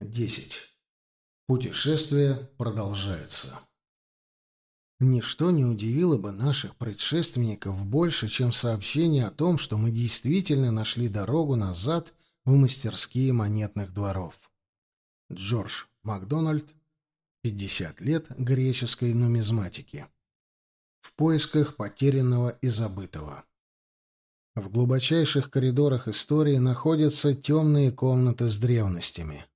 10. Путешествие продолжается. Ничто не удивило бы наших предшественников больше, чем сообщение о том, что мы действительно нашли дорогу назад в мастерские монетных дворов. Джордж Макдональд, 50 лет греческой нумизматики. В поисках потерянного и забытого. В глубочайших коридорах истории находятся темные комнаты с древностями.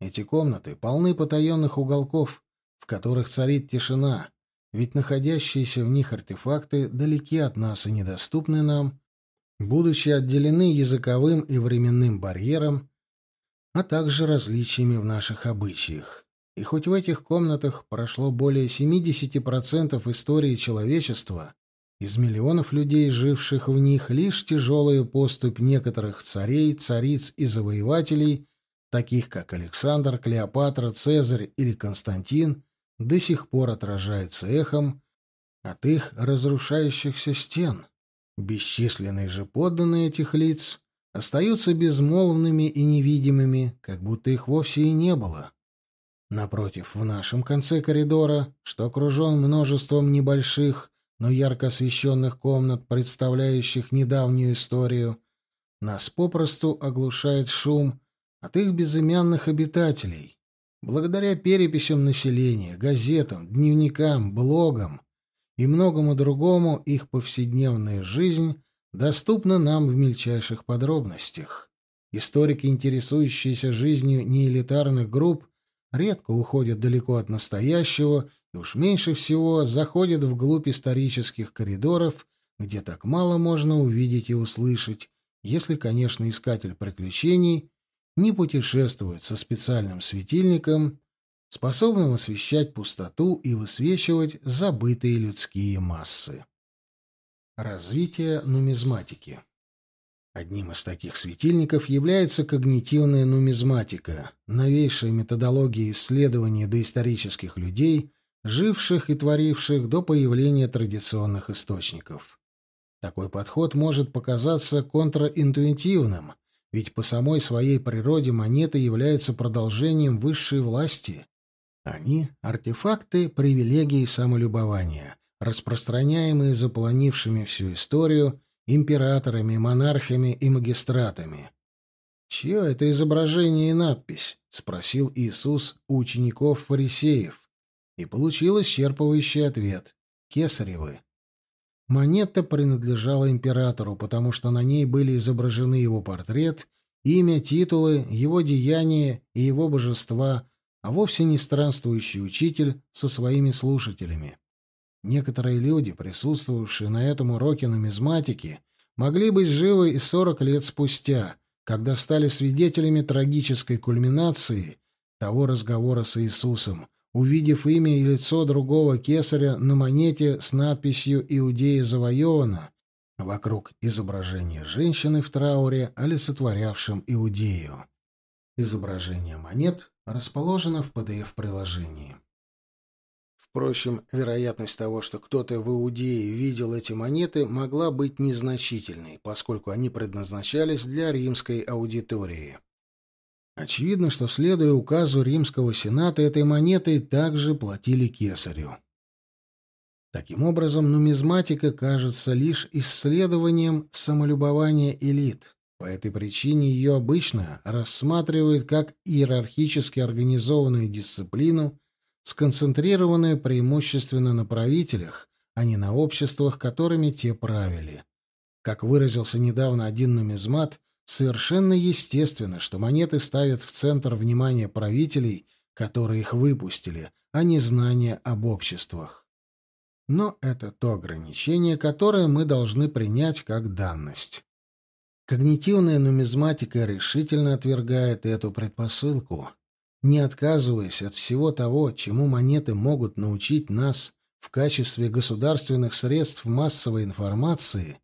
Эти комнаты полны потаенных уголков, в которых царит тишина, ведь находящиеся в них артефакты далеки от нас и недоступны нам, будучи отделены языковым и временным барьером, а также различиями в наших обычаях. И хоть в этих комнатах прошло более 70% истории человечества, из миллионов людей, живших в них, лишь тяжелая поступь некоторых царей, цариц и завоевателей таких как Александр, Клеопатра, Цезарь или Константин, до сих пор отражается эхом от их разрушающихся стен. Бесчисленные же подданные этих лиц остаются безмолвными и невидимыми, как будто их вовсе и не было. Напротив, в нашем конце коридора, что окружен множеством небольших, но ярко освещенных комнат, представляющих недавнюю историю, нас попросту оглушает шум от их безымянных обитателей. Благодаря переписям населения, газетам, дневникам, блогам и многому другому их повседневная жизнь доступна нам в мельчайших подробностях. Историки, интересующиеся жизнью неэлитарных групп, редко уходят далеко от настоящего и уж меньше всего заходят вглубь исторических коридоров, где так мало можно увидеть и услышать, если, конечно, искатель приключений не путешествует со специальным светильником, способным освещать пустоту и высвечивать забытые людские массы. Развитие нумизматики Одним из таких светильников является когнитивная нумизматика, новейшая методология исследования доисторических людей, живших и творивших до появления традиционных источников. Такой подход может показаться контраинтуитивным, ведь по самой своей природе монеты являются продолжением высшей власти. Они — артефакты привилегий самолюбования, распространяемые заполонившими всю историю императорами, монархами и магистратами. «Чье это изображение и надпись?» — спросил Иисус у учеников-фарисеев. И получил исчерпывающий ответ. «Кесаревы». Монета принадлежала императору, потому что на ней были изображены его портрет, имя, титулы, его деяния и его божества, а вовсе не странствующий учитель со своими слушателями. Некоторые люди, присутствовавшие на этом уроке нумизматики, могли быть живы и сорок лет спустя, когда стали свидетелями трагической кульминации того разговора с Иисусом, увидев имя и лицо другого кесаря на монете с надписью «Иудея завоевана», вокруг изображения женщины в трауре, олицетворявшем Иудею. Изображение монет расположено в PDF-приложении. Впрочем, вероятность того, что кто-то в Иудее видел эти монеты, могла быть незначительной, поскольку они предназначались для римской аудитории. Очевидно, что, следуя указу римского сената, этой монетой также платили кесарю. Таким образом, нумизматика кажется лишь исследованием самолюбования элит. По этой причине ее обычно рассматривают как иерархически организованную дисциплину, сконцентрированную преимущественно на правителях, а не на обществах, которыми те правили. Как выразился недавно один нумизмат, Совершенно естественно, что монеты ставят в центр внимания правителей, которые их выпустили, а не знания об обществах. Но это то ограничение, которое мы должны принять как данность. Когнитивная нумизматика решительно отвергает эту предпосылку. Не отказываясь от всего того, чему монеты могут научить нас в качестве государственных средств массовой информации,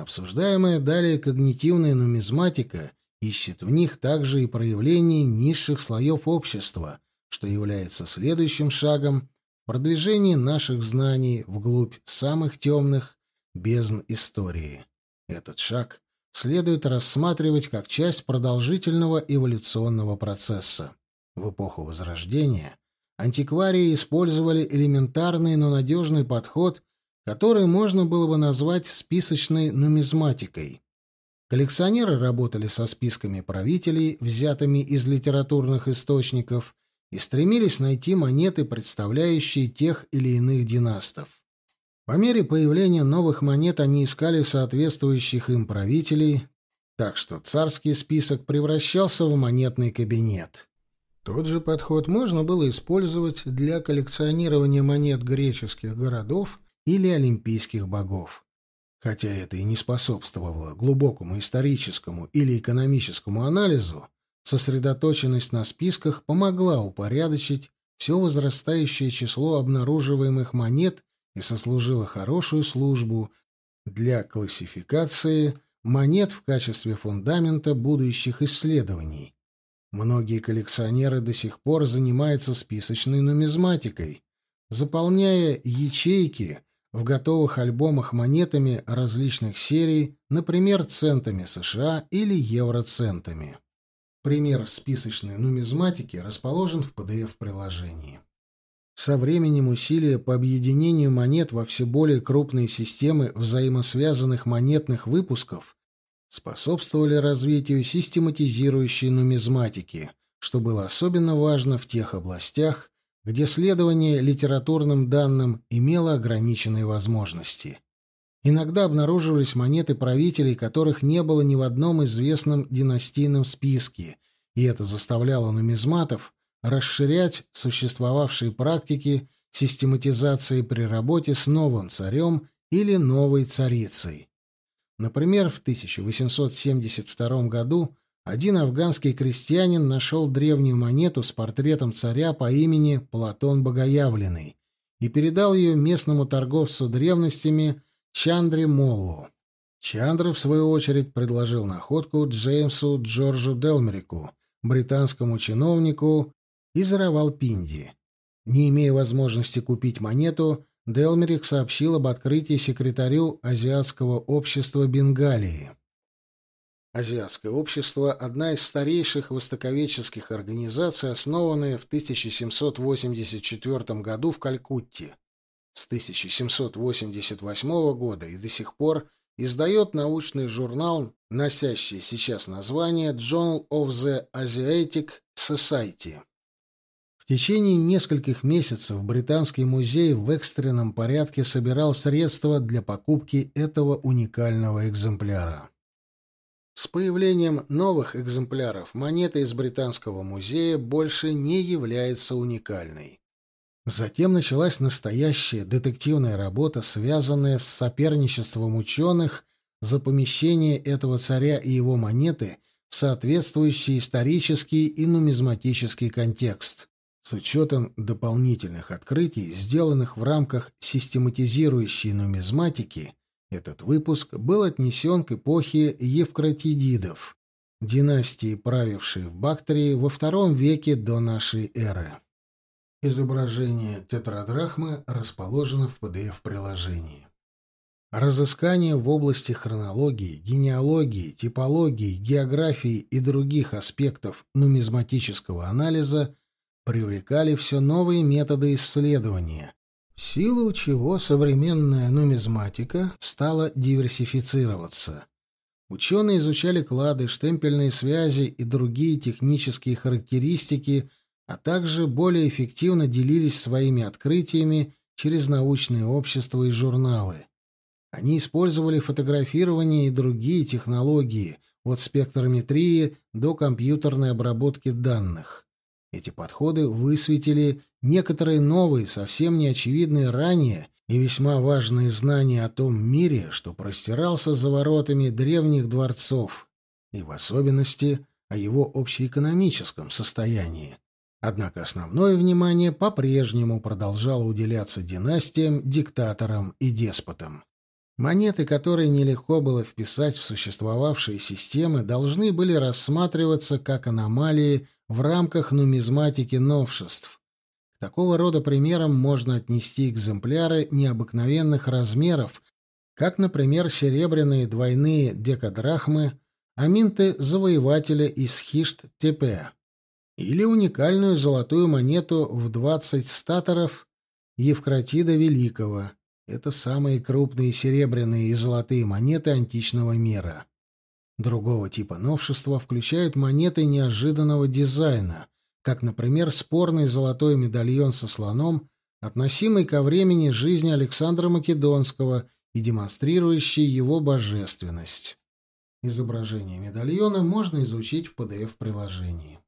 Обсуждаемая далее когнитивная нумизматика ищет в них также и проявление низших слоев общества, что является следующим шагом в продвижении наших знаний вглубь самых темных бездн истории. Этот шаг следует рассматривать как часть продолжительного эволюционного процесса. В эпоху Возрождения антикварии использовали элементарный, но надежный подход, который можно было бы назвать списочной нумизматикой. Коллекционеры работали со списками правителей, взятыми из литературных источников, и стремились найти монеты, представляющие тех или иных династов. По мере появления новых монет они искали соответствующих им правителей, так что царский список превращался в монетный кабинет. Тот же подход можно было использовать для коллекционирования монет греческих городов или олимпийских богов. Хотя это и не способствовало глубокому историческому или экономическому анализу, сосредоточенность на списках помогла упорядочить все возрастающее число обнаруживаемых монет и сослужила хорошую службу для классификации монет в качестве фундамента будущих исследований. Многие коллекционеры до сих пор занимаются списочной нумизматикой, заполняя ячейки в готовых альбомах монетами различных серий, например, центами США или евроцентами. Пример списочной нумизматики расположен в PDF-приложении. Со временем усилия по объединению монет во все более крупные системы взаимосвязанных монетных выпусков способствовали развитию систематизирующей нумизматики, что было особенно важно в тех областях, где следование литературным данным имело ограниченные возможности. Иногда обнаруживались монеты правителей, которых не было ни в одном известном династийном списке, и это заставляло нумизматов расширять существовавшие практики систематизации при работе с новым царем или новой царицей. Например, в 1872 году один афганский крестьянин нашел древнюю монету с портретом царя по имени Платон Богоявленный и передал ее местному торговцу древностями Чандре Моллу. Чандра, в свою очередь, предложил находку Джеймсу Джорджу Делмерику, британскому чиновнику из Равалпинди. Не имея возможности купить монету, Делмерик сообщил об открытии секретарю Азиатского общества Бенгалии. Азиатское общество – одна из старейших востоковедческих организаций, основанная в 1784 году в Калькутте. С 1788 года и до сих пор издает научный журнал, носящий сейчас название Journal of the Asiatic Society. В течение нескольких месяцев Британский музей в экстренном порядке собирал средства для покупки этого уникального экземпляра. С появлением новых экземпляров монета из Британского музея больше не является уникальной. Затем началась настоящая детективная работа, связанная с соперничеством ученых за помещение этого царя и его монеты в соответствующий исторический и нумизматический контекст. С учетом дополнительных открытий, сделанных в рамках систематизирующей нумизматики, этот выпуск был отнесен к эпохе Евкратидидов, династии, правившей в Бактрии во втором веке до нашей эры. Изображение тетрадрахмы расположено в PDF-приложении. Разыскания в области хронологии, генеалогии, типологии, географии и других аспектов нумизматического анализа привлекали все новые методы исследования, силу чего современная нумизматика стала диверсифицироваться. Ученые изучали клады, штемпельные связи и другие технические характеристики, а также более эффективно делились своими открытиями через научные общества и журналы. Они использовали фотографирование и другие технологии, от спектрометрии до компьютерной обработки данных. Эти подходы высветили некоторые новые, совсем неочевидные ранее и весьма важные знания о том мире, что простирался за воротами древних дворцов, и в особенности о его общеэкономическом состоянии. Однако основное внимание по-прежнему продолжало уделяться династиям, диктаторам и деспотам. Монеты, которые нелегко было вписать в существовавшие системы, должны были рассматриваться как аномалии в рамках нумизматики новшеств. К такого рода примерам можно отнести экземпляры необыкновенных размеров, как, например, серебряные двойные декадрахмы, аминты завоевателя из Хишт-Тепе. или уникальную золотую монету в 20 статоров Евкратида Великого. Это самые крупные серебряные и золотые монеты античного мира. Другого типа новшества включают монеты неожиданного дизайна, как, например, спорный золотой медальон со слоном, относимый ко времени жизни Александра Македонского и демонстрирующий его божественность. Изображение медальона можно изучить в PDF-приложении.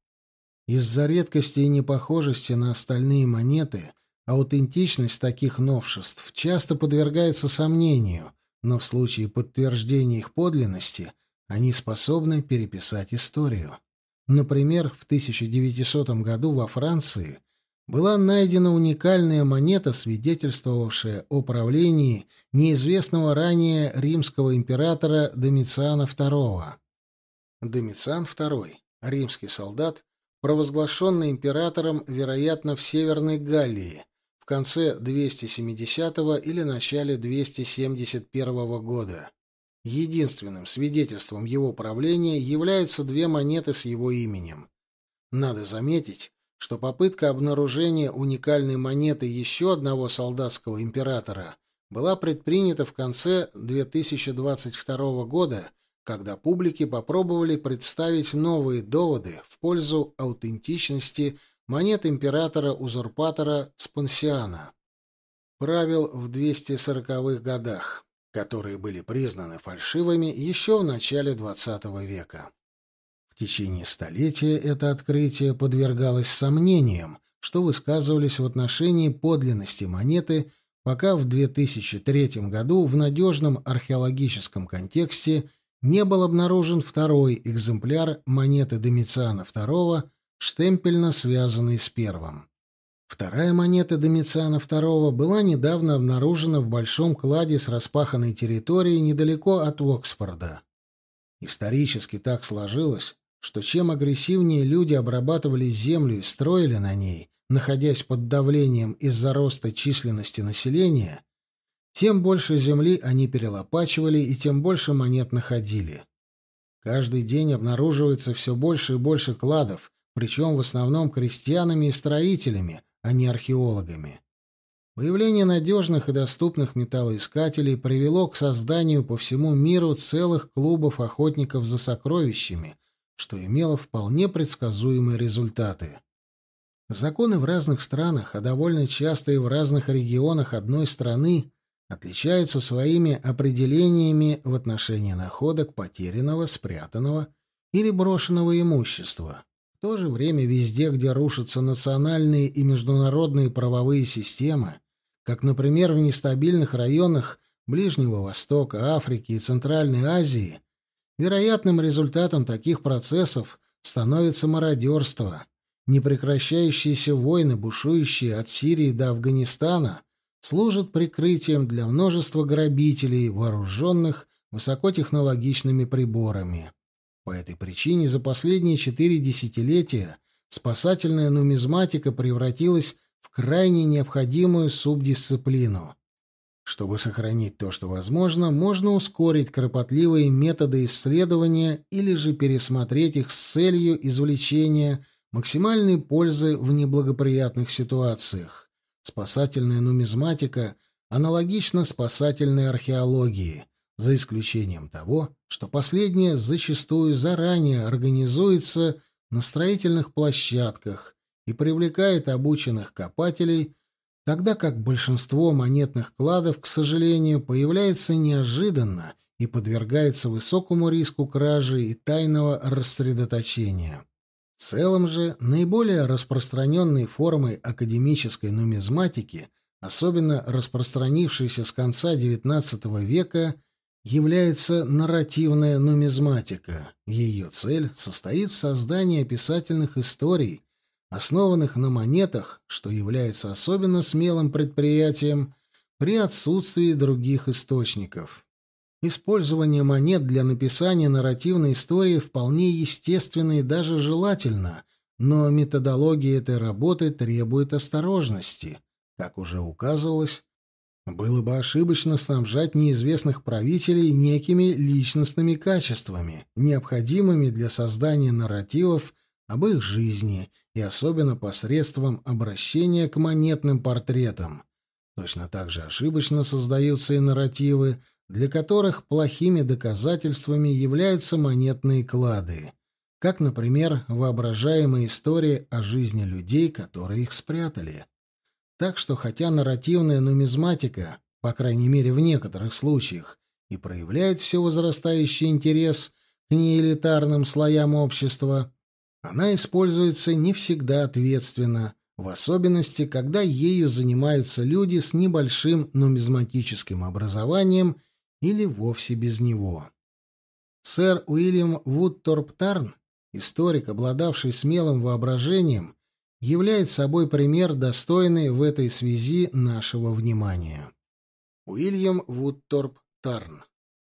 Из-за редкости и непохожести на остальные монеты аутентичность таких новшеств часто подвергается сомнению, но в случае подтверждения их подлинности они способны переписать историю. Например, в 1900 году во Франции была найдена уникальная монета, свидетельствовавшая о правлении неизвестного ранее римского императора Домициана II. Домициан II, римский солдат, провозглашенный императором, вероятно, в Северной Галлии в конце 270 или начале 271 года. Единственным свидетельством его правления являются две монеты с его именем. Надо заметить, что попытка обнаружения уникальной монеты еще одного солдатского императора была предпринята в конце 2022 года, когда публике попробовали представить новые доводы в пользу аутентичности монет императора-узурпатора Спансиана. Правил в 240-х годах которые были признаны фальшивыми еще в начале XX века. В течение столетия это открытие подвергалось сомнениям, что высказывались в отношении подлинности монеты, пока в 2003 году в надежном археологическом контексте не был обнаружен второй экземпляр монеты Домициана II, штемпельно связанный с первым. Вторая монета Домициана II была недавно обнаружена в большом кладе с распаханной территорией недалеко от Оксфорда. Исторически так сложилось, что чем агрессивнее люди обрабатывали землю и строили на ней, находясь под давлением из-за роста численности населения, тем больше земли они перелопачивали и тем больше монет находили. Каждый день обнаруживается все больше и больше кладов, причем в основном крестьянами и строителями, а не археологами. Появление надежных и доступных металлоискателей привело к созданию по всему миру целых клубов охотников за сокровищами, что имело вполне предсказуемые результаты. Законы в разных странах, а довольно часто и в разных регионах одной страны, отличаются своими определениями в отношении находок потерянного, спрятанного или брошенного имущества то же время везде, где рушатся национальные и международные правовые системы, как, например, в нестабильных районах Ближнего Востока, Африки и Центральной Азии, вероятным результатом таких процессов становится мародерство. Непрекращающиеся войны, бушующие от Сирии до Афганистана, служат прикрытием для множества грабителей, вооруженных высокотехнологичными приборами. По этой причине за последние четыре десятилетия спасательная нумизматика превратилась в крайне необходимую субдисциплину. Чтобы сохранить то, что возможно, можно ускорить кропотливые методы исследования или же пересмотреть их с целью извлечения максимальной пользы в неблагоприятных ситуациях. Спасательная нумизматика аналогична спасательной археологии за исключением того, что последняя зачастую заранее организуется на строительных площадках и привлекает обученных копателей, тогда как большинство монетных кладов, к сожалению, появляется неожиданно и подвергается высокому риску кражи и тайного рассредоточения. В целом же наиболее распространенной формой академической нумизматики, особенно распространившейся с конца XIX века – является нарративная нумизматика. Ее цель состоит в создании описательных историй, основанных на монетах, что является особенно смелым предприятием при отсутствии других источников. Использование монет для написания нарративной истории вполне естественно и даже желательно, но методология этой работы требует осторожности. Как уже указывалось, было бы ошибочно снабжать неизвестных правителей некими личностными качествами, необходимыми для создания нарративов об их жизни и особенно посредством обращения к монетным портретам. Точно так же ошибочно создаются и нарративы, для которых плохими доказательствами являются монетные клады, как, например, воображаемые истории о жизни людей, которые их спрятали. Так что, хотя нарративная нумизматика, по крайней мере в некоторых случаях, и проявляет все возрастающий интерес к неэлитарным слоям общества, она используется не всегда ответственно, в особенности, когда ею занимаются люди с небольшим нумизматическим образованием или вовсе без него. Сэр Уильям Вудторп Тарн, историк, обладавший смелым воображением, является собой пример, достойный в этой связи нашего внимания. Уильям Вудторп Тарн,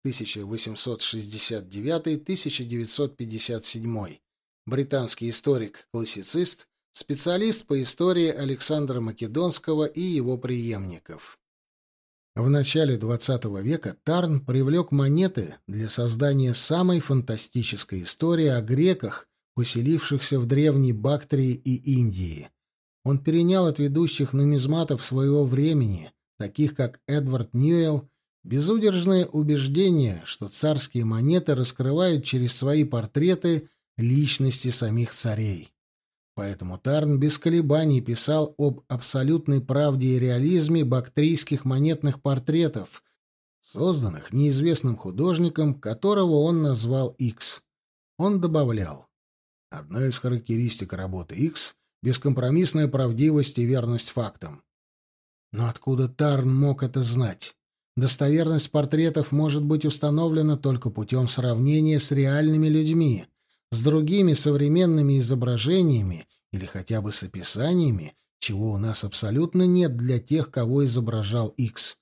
1869-1957, британский историк-классицист, специалист по истории Александра Македонского и его преемников. В начале XX века Тарн привлек монеты для создания самой фантастической истории о греках, поселившихся в древней Бактрии и Индии. Он перенял от ведущих нумизматов своего времени, таких как Эдвард Ньюэлл, безудержное убеждение, что царские монеты раскрывают через свои портреты личности самих царей. Поэтому Тарн без колебаний писал об абсолютной правде и реализме бактрийских монетных портретов, созданных неизвестным художником, которого он назвал X. Он добавлял, «Одна из характеристик работы X — бескомпромиссная правдивость и верность фактам». Но откуда Тарн мог это знать? Достоверность портретов может быть установлена только путем сравнения с реальными людьми — с другими современными изображениями или хотя бы с описаниями, чего у нас абсолютно нет для тех, кого изображал X.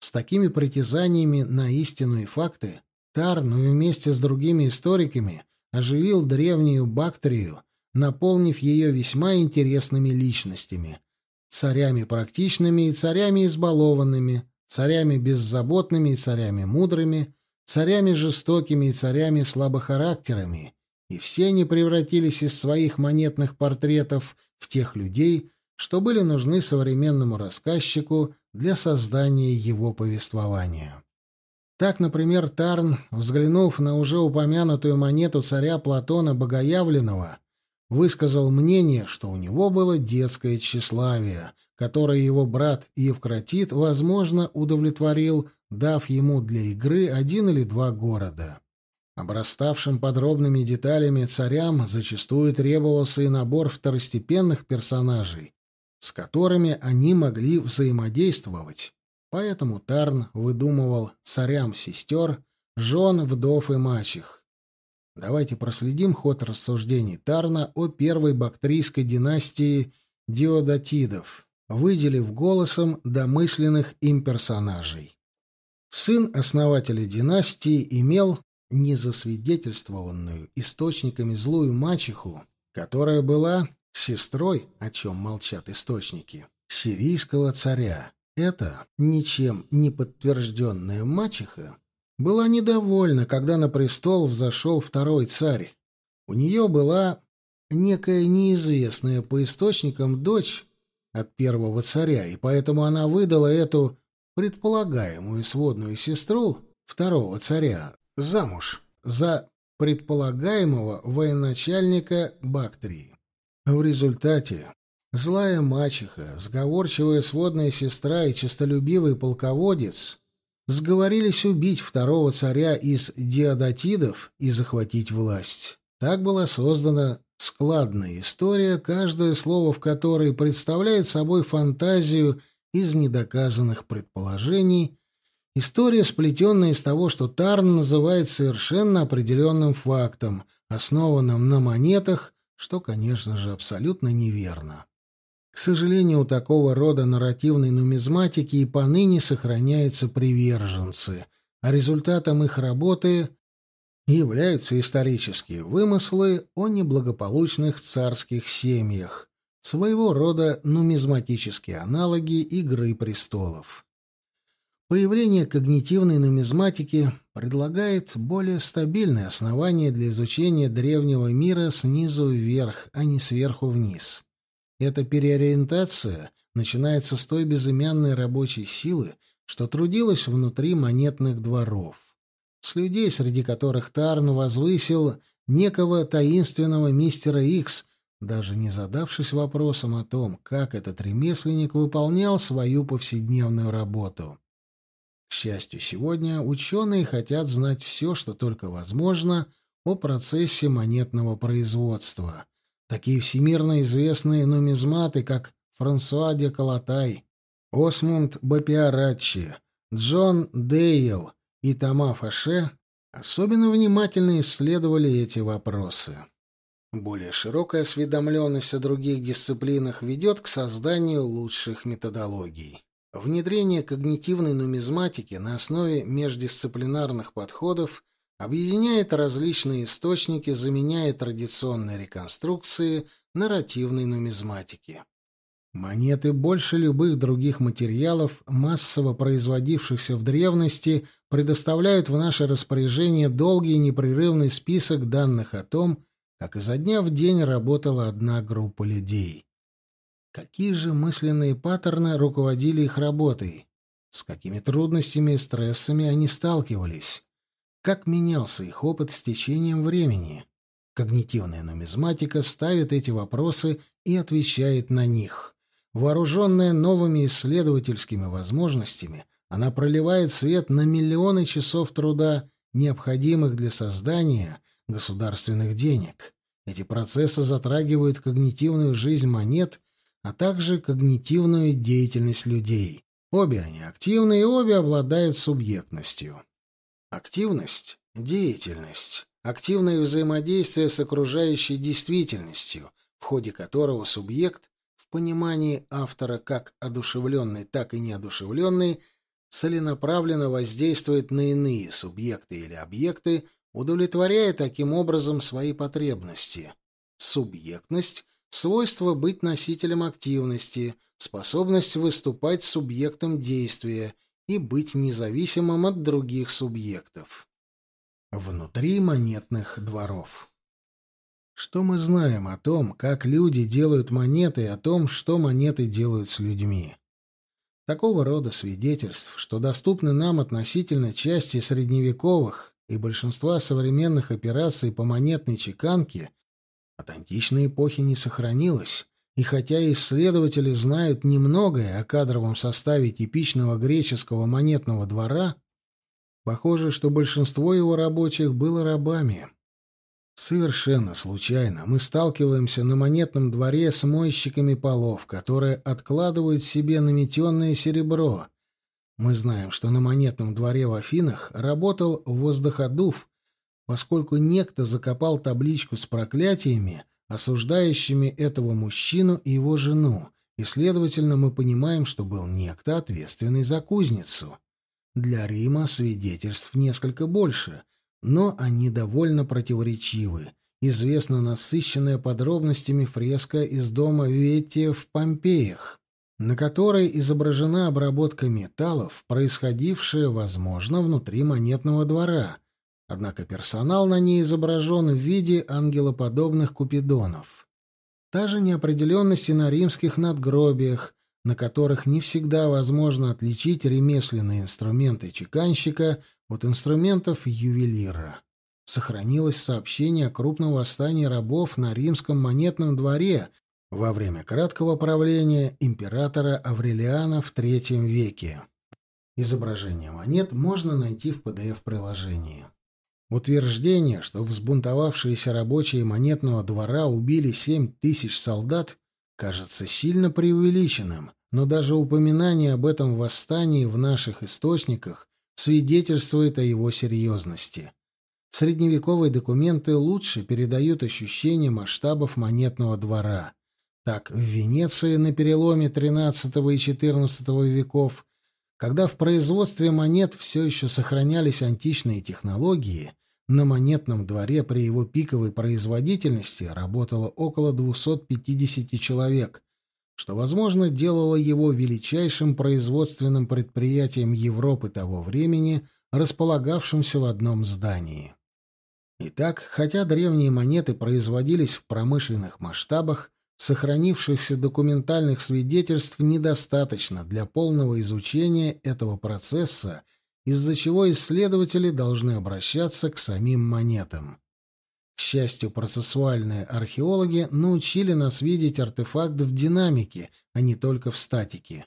С такими притязаниями на истину и факты Тарн вместе с другими историками оживил древнюю Бактрию, наполнив ее весьма интересными личностями — царями практичными и царями избалованными, царями беззаботными и царями мудрыми, царями жестокими и царями слабохарактерами, и все они превратились из своих монетных портретов в тех людей, что были нужны современному рассказчику для создания его повествования. Так, например, Тарн, взглянув на уже упомянутую монету царя Платона Богоявленного, высказал мнение, что у него было детское тщеславие, которое его брат Евкратит, возможно, удовлетворил, дав ему для игры один или два города. Обраставшим подробными деталями царям зачастую требовался и набор второстепенных персонажей, с которыми они могли взаимодействовать. Поэтому Тарн выдумывал царям сестер, жен, вдов и мачех. Давайте проследим ход рассуждений Тарна о первой бактрийской династии Диодатидов, выделив голосом домысленных им персонажей. Сын основателя династии имел незасвидетельствованную источниками злую мачеху, которая была сестрой, о чем молчат источники, сирийского царя. Эта, ничем не подтвержденная мачеха, была недовольна, когда на престол взошел второй царь. У нее была некая неизвестная по источникам дочь от первого царя, и поэтому она выдала эту предполагаемую сводную сестру второго царя замуж за предполагаемого военачальника Бактрии. В результате злая мачеха, сговорчивая сводная сестра и честолюбивый полководец сговорились убить второго царя из диадатидов и захватить власть. Так была создана складная история, каждое слово в которой представляет собой фантазию из недоказанных предположений История, сплетенная из того, что Тарн называет совершенно определенным фактом, основанным на монетах, что, конечно же, абсолютно неверно. К сожалению, у такого рода нарративной нумизматики и поныне сохраняются приверженцы, а результатом их работы являются исторические вымыслы о неблагополучных царских семьях, своего рода нумизматические аналоги «Игры престолов». Появление когнитивной нумизматики предлагает более стабильное основание для изучения древнего мира снизу вверх, а не сверху вниз. Эта переориентация начинается с той безымянной рабочей силы, что трудилась внутри монетных дворов. С людей, среди которых Тарн возвысил некого таинственного мистера Икс, даже не задавшись вопросом о том, как этот ремесленник выполнял свою повседневную работу. К счастью, сегодня ученые хотят знать все, что только возможно, о процессе монетного производства. Такие всемирно известные нумизматы, как Франсуа де Калатай, Осмунд Бапиараччи, Джон Дейл и Тома Фаше особенно внимательно исследовали эти вопросы. Более широкая осведомленность о других дисциплинах ведет к созданию лучших методологий. Внедрение когнитивной нумизматики на основе междисциплинарных подходов объединяет различные источники, заменяя традиционные реконструкции нарративной нумизматики. Монеты больше любых других материалов, массово производившихся в древности, предоставляют в наше распоряжение долгий непрерывный список данных о том, как изо дня в день работала одна группа людей. Какие же мысленные паттерны руководили их работой? С какими трудностями и стрессами они сталкивались? Как менялся их опыт с течением времени? Когнитивная нумизматика ставит эти вопросы и отвечает на них. Вооруженная новыми исследовательскими возможностями, она проливает свет на миллионы часов труда, необходимых для создания – государственных денег. Эти процессы затрагивают когнитивную жизнь монет, а также когнитивную деятельность людей. Обе они активны и обе обладают субъектностью. Активность — деятельность, активное взаимодействие с окружающей действительностью, в ходе которого субъект, в понимании автора как одушевленный, так и неодушевленный, целенаправленно воздействует на иные субъекты или объекты, удовлетворяя таким образом свои потребности. Субъектность — свойство быть носителем активности, способность выступать субъектом действия и быть независимым от других субъектов. Внутри монетных дворов. Что мы знаем о том, как люди делают монеты, и о том, что монеты делают с людьми? Такого рода свидетельств, что доступны нам относительно части средневековых и большинства современных операций по монетной чеканке от античной эпохи не сохранилось, и хотя исследователи знают немногое о кадровом составе типичного греческого монетного двора, похоже, что большинство его рабочих было рабами. Совершенно случайно мы сталкиваемся на монетном дворе с мойщиками полов, которые откладывают себе наметенное серебро, мы знаем, что на монетном дворе в Афинах работал воздуходув, поскольку некто закопал табличку с проклятиями, осуждающими этого мужчину и его жену, и, следовательно, мы понимаем, что был некто, ответственный за кузницу. Для Рима свидетельств несколько больше, но они довольно противоречивы. Известна насыщенная подробностями фреска из дома Ветия в Помпеях на которой изображена обработка металлов, происходившая, возможно, внутри монетного двора, однако персонал на ней изображен в виде ангелоподобных купидонов. Та же неопределенность и на римских надгробиях, на которых не всегда возможно отличить ремесленные инструменты чеканщика от инструментов ювелира. Сохранилось сообщение о крупном восстании рабов на римском монетном дворе во время краткого правления императора Аврелиана в III веке. Изображение монет можно найти в PDF-приложении. Утверждение, что взбунтовавшиеся рабочие монетного двора убили 7 тысяч солдат, кажется сильно преувеличенным, но даже упоминание об этом восстании в наших источниках свидетельствует о его серьезности. Средневековые документы лучше передают ощущение масштабов монетного двора. Так, в Венеции на переломе XIII и XIV веков, когда в производстве монет все еще сохранялись античные технологии, на монетном дворе при его пиковой производительности работало около 250 человек, что, возможно, делало его величайшим производственным предприятием Европы того времени, располагавшимся в одном здании. Итак, хотя древние монеты производились в промышленных масштабах, сохранившихся документальных свидетельств недостаточно для полного изучения этого процесса, из-за чего исследователи должны обращаться к самим монетам. К счастью, процессуальные археологи научили нас видеть артефакт в динамике, а не только в статике.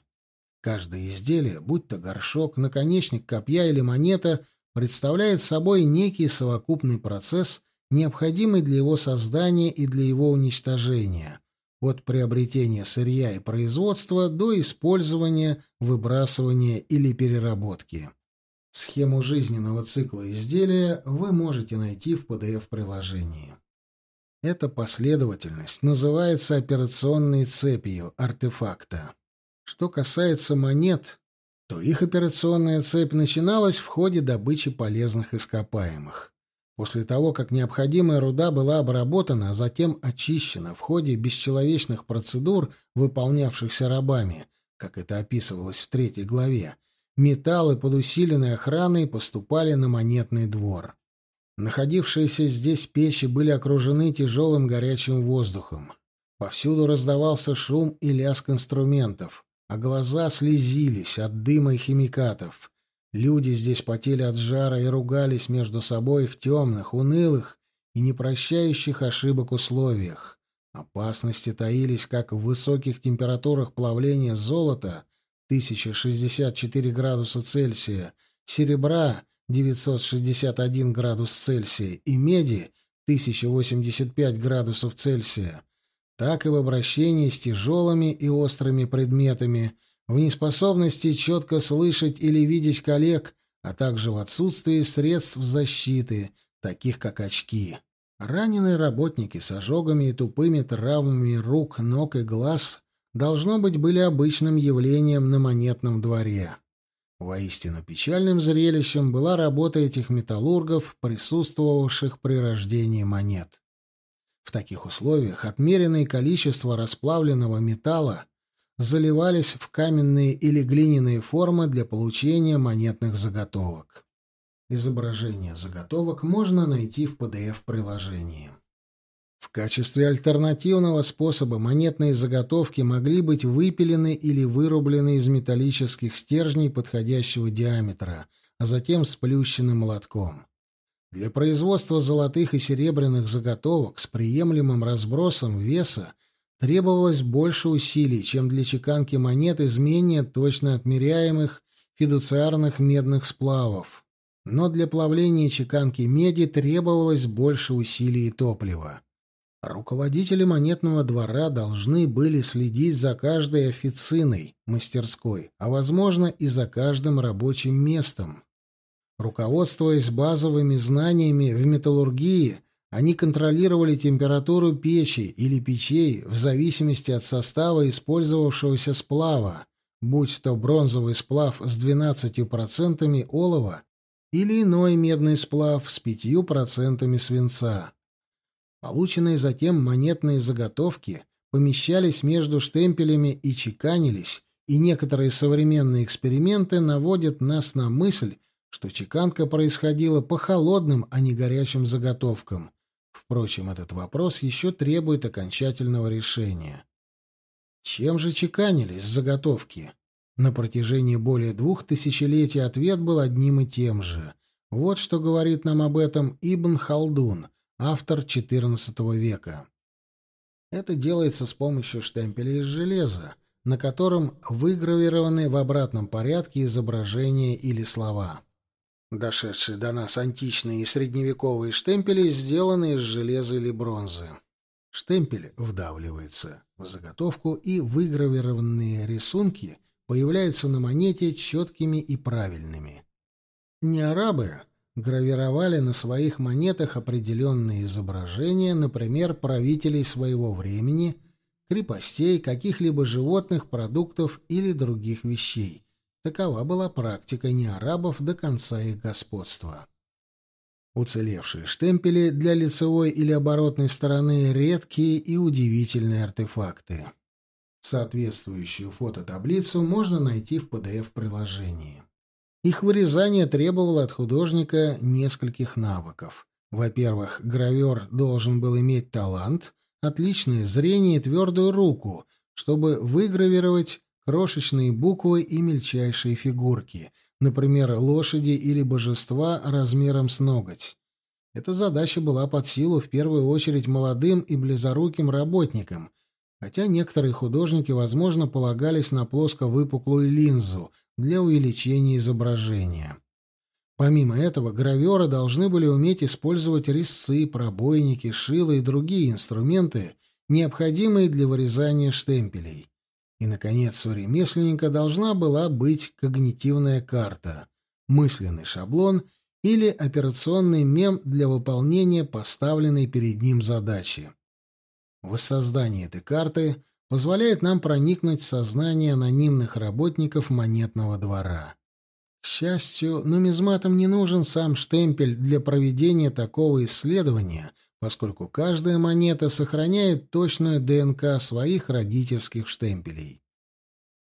Каждое изделие, будь то горшок, наконечник копья или монета, представляет собой некий совокупный процесс, необходимый для его создания и для его уничтожения, от приобретения сырья и производства до использования, выбрасывания или переработки. Схему жизненного цикла изделия вы можете найти в PDF-приложении. Эта последовательность называется операционной цепью артефакта. Что касается монет, то их операционная цепь начиналась в ходе добычи полезных ископаемых. После того, как необходимая руда была обработана, а затем очищена в ходе бесчеловечных процедур, выполнявшихся рабами, как это описывалось в третьей главе, Металлы под усиленной охраной поступали на монетный двор. Находившиеся здесь печи были окружены тяжелым горячим воздухом. Повсюду раздавался шум и лязг инструментов, а глаза слезились от дыма и химикатов. Люди здесь потели от жара и ругались между собой в темных, унылых и непрощающих ошибок условиях. Опасности таились как в высоких температурах плавления золота — 1064 градуса Цельсия, серебра 961 градус Цельсия и меди 1085 градусов Цельсия, так и в обращении с тяжелыми и острыми предметами, в неспособности четко слышать или видеть коллег, а также в отсутствии средств защиты, таких как очки. Раненые работники с ожогами и тупыми травмами рук, ног и глаз должно быть, были обычным явлением на монетном дворе. Воистину печальным зрелищем была работа этих металлургов, присутствовавших при рождении монет. В таких условиях отмеренное количество расплавленного металла заливались в каменные или глиняные формы для получения монетных заготовок. Изображение заготовок можно найти в PDF-приложении. В качестве альтернативного способа монетные заготовки могли быть выпилены или вырублены из металлических стержней подходящего диаметра, а затем сплющены молотком. Для производства золотых и серебряных заготовок с приемлемым разбросом веса требовалось больше усилий, чем для чеканки монет из менее точно отмеряемых фидуциарных медных сплавов. Но для плавления чеканки меди требовалось больше усилий и топлива. Руководители монетного двора должны были следить за каждой официной мастерской, а, возможно, и за каждым рабочим местом. Руководствуясь базовыми знаниями в металлургии, они контролировали температуру печи или печей в зависимости от состава использовавшегося сплава, будь то бронзовый сплав с 12% олова или иной медный сплав с 5% свинца. Полученные затем монетные заготовки помещались между штемпелями и чеканились, и некоторые современные эксперименты наводят нас на мысль, что чеканка происходила по холодным, а не горячим заготовкам. Впрочем, этот вопрос еще требует окончательного решения. Чем же чеканились заготовки? На протяжении более двух тысячелетий ответ был одним и тем же. Вот что говорит нам об этом Ибн Халдун — автор XIV века. Это делается с помощью штемпеля из железа, на котором выгравированы в обратном порядке изображения или слова. Дошедшие до нас античные и средневековые штемпели сделаны из железа или бронзы. Штемпель вдавливается в заготовку, и выгравированные рисунки появляются на монете четкими и правильными. Не арабы, гравировали на своих монетах определенные изображения, например, правителей своего времени, крепостей, каких-либо животных, продуктов или других вещей. Такова была практика неарабов до конца их господства. Уцелевшие штемпели для лицевой или оборотной стороны — редкие и удивительные артефакты. Соответствующую фототаблицу можно найти в PDF-приложении. Их вырезание требовало от художника нескольких навыков. Во-первых, гравер должен был иметь талант, отличное зрение и твердую руку, чтобы выгравировать крошечные буквы и мельчайшие фигурки, например, лошади или божества размером с ноготь. Эта задача была под силу в первую очередь молодым и близоруким работникам, хотя некоторые художники, возможно, полагались на плоско-выпуклую линзу для увеличения изображения. Помимо этого, граверы должны были уметь использовать резцы, пробойники, шило и другие инструменты, необходимые для вырезания штемпелей. И, наконец, у ремесленника должна была быть когнитивная карта, мысленный шаблон или операционный мем для выполнения поставленной перед ним задачи. Воссоздание этой карты позволяет нам проникнуть в сознание анонимных работников монетного двора. К счастью, нумизматам не нужен сам штемпель для проведения такого исследования, поскольку каждая монета сохраняет точную ДНК своих родительских штемпелей.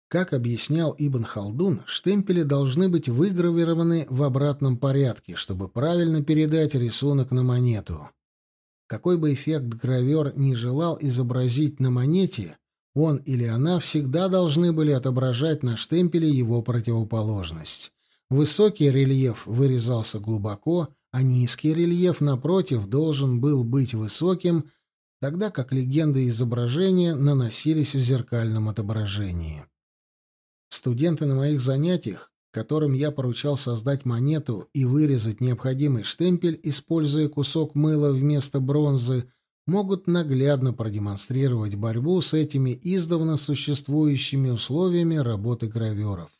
Как объяснял Ибн Халдун, штемпели должны быть выгравированы в обратном порядке, чтобы правильно передать рисунок на монету. Какой бы эффект гравер не желал изобразить на монете, он или она всегда должны были отображать на штемпеле его противоположность. Высокий рельеф вырезался глубоко, а низкий рельеф, напротив, должен был быть высоким, тогда как легенды и изображения наносились в зеркальном отображении. Студенты на моих занятиях, которым я поручал создать монету и вырезать необходимый штемпель, используя кусок мыла вместо бронзы, могут наглядно продемонстрировать борьбу с этими издавна существующими условиями работы граверов.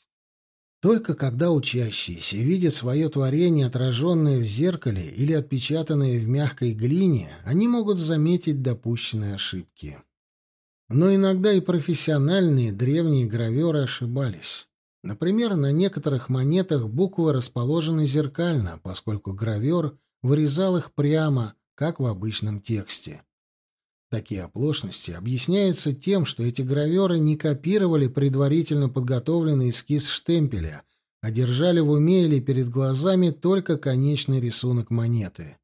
Только когда учащиеся видят свое творение, отраженное в зеркале или отпечатанное в мягкой глине, они могут заметить допущенные ошибки. Но иногда и профессиональные древние граверы ошибались. Например, на некоторых монетах буквы расположены зеркально, поскольку гравер вырезал их прямо, как в обычном тексте. Такие оплошности объясняются тем, что эти граверы не копировали предварительно подготовленный эскиз штемпеля, а держали в уме или перед глазами только конечный рисунок монеты.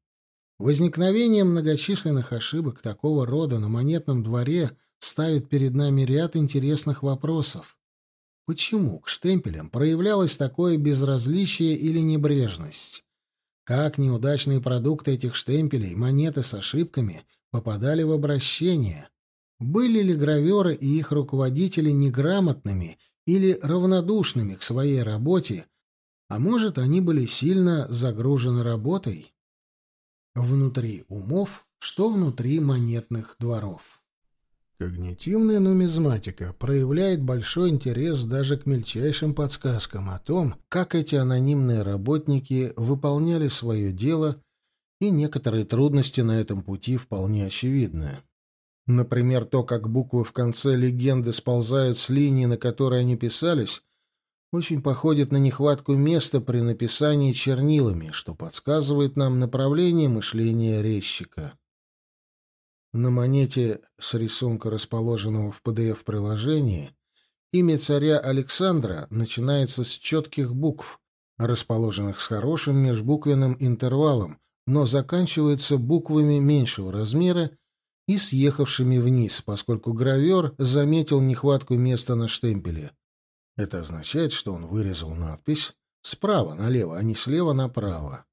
Возникновение многочисленных ошибок такого рода на монетном дворе ставит перед нами ряд интересных вопросов. Почему к штемпелям проявлялось такое безразличие или небрежность? Как неудачные продукты этих штемпелей, монеты с ошибками, попадали в обращение. Были ли граверы и их руководители неграмотными или равнодушными к своей работе, а может, они были сильно загружены работой? Внутри умов, что внутри монетных дворов. Когнитивная нумизматика проявляет большой интерес даже к мельчайшим подсказкам о том, как эти анонимные работники выполняли свое дело и некоторые трудности на этом пути вполне очевидны. Например, то, как буквы в конце легенды сползают с линии, на которой они писались, очень походит на нехватку места при написании чернилами, что подсказывает нам направление мышления резчика. На монете с рисунка, расположенного в PDF-приложении, имя царя Александра начинается с четких букв, расположенных с хорошим межбуквенным интервалом, но заканчивается буквами меньшего размера и съехавшими вниз, поскольку гравер заметил нехватку места на штемпеле. Это означает, что он вырезал надпись справа налево, а не слева направо.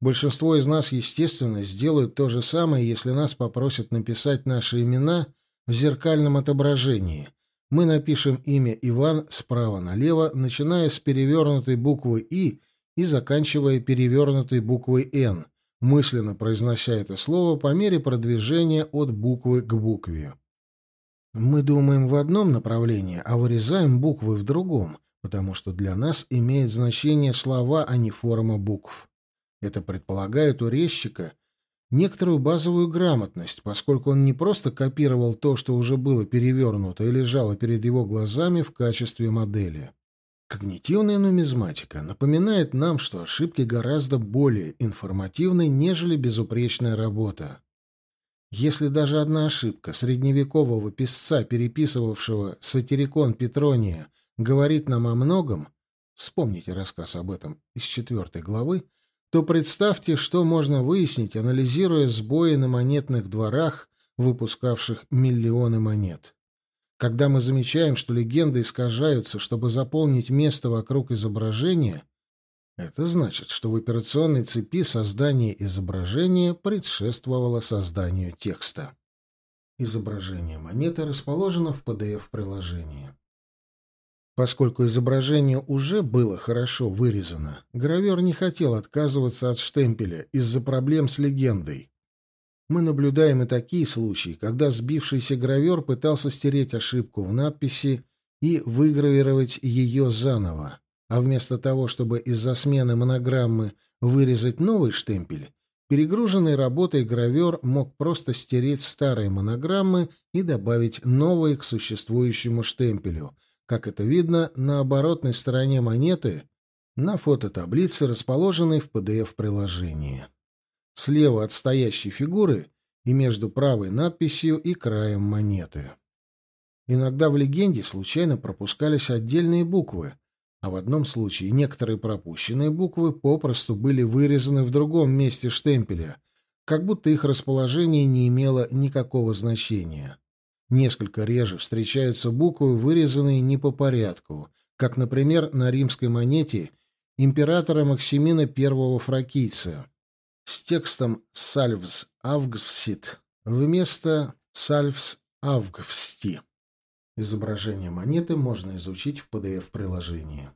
Большинство из нас, естественно, сделают то же самое, если нас попросят написать наши имена в зеркальном отображении. Мы напишем имя Иван справа налево, начиная с перевернутой буквы «И» и заканчивая перевернутой буквой «Н», мысленно произнося это слово по мере продвижения от буквы к букве. Мы думаем в одном направлении, а вырезаем буквы в другом, потому что для нас имеет значение слова, а не форма букв. Это предполагает у резчика некоторую базовую грамотность, поскольку он не просто копировал то, что уже было перевернуто и лежало перед его глазами в качестве модели. Когнитивная нумизматика напоминает нам, что ошибки гораздо более информативны, нежели безупречная работа. Если даже одна ошибка средневекового писца, переписывавшего сатирикон Петрония, говорит нам о многом, вспомните рассказ об этом из четвертой главы, то представьте, что можно выяснить, анализируя сбои на монетных дворах, выпускавших миллионы монет. Когда мы замечаем, что легенды искажаются, чтобы заполнить место вокруг изображения, это значит, что в операционной цепи создание изображения предшествовало созданию текста. Изображение монеты расположено в PDF-приложении. Поскольку изображение уже было хорошо вырезано, гравер не хотел отказываться от штемпеля из-за проблем с легендой. Мы наблюдаем и такие случаи, когда сбившийся гравер пытался стереть ошибку в надписи и выгравировать ее заново, а вместо того, чтобы из-за смены монограммы вырезать новый штемпель, перегруженный работой гравер мог просто стереть старые монограммы и добавить новые к существующему штемпелю — как это видно на оборотной стороне монеты на фототаблице, расположенной в PDF-приложении. Слева от стоящей фигуры и между правой надписью и краем монеты. Иногда в легенде случайно пропускались отдельные буквы, а в одном случае некоторые пропущенные буквы попросту были вырезаны в другом месте штемпеля, как будто их расположение не имело никакого значения. Несколько реже встречаются буквы, вырезанные не по порядку, как, например, на римской монете императора Максимина I Фракийца с текстом «Сальвс Авгвсит» вместо «Сальвс Авгвсти». Изображение монеты можно изучить в PDF-приложении.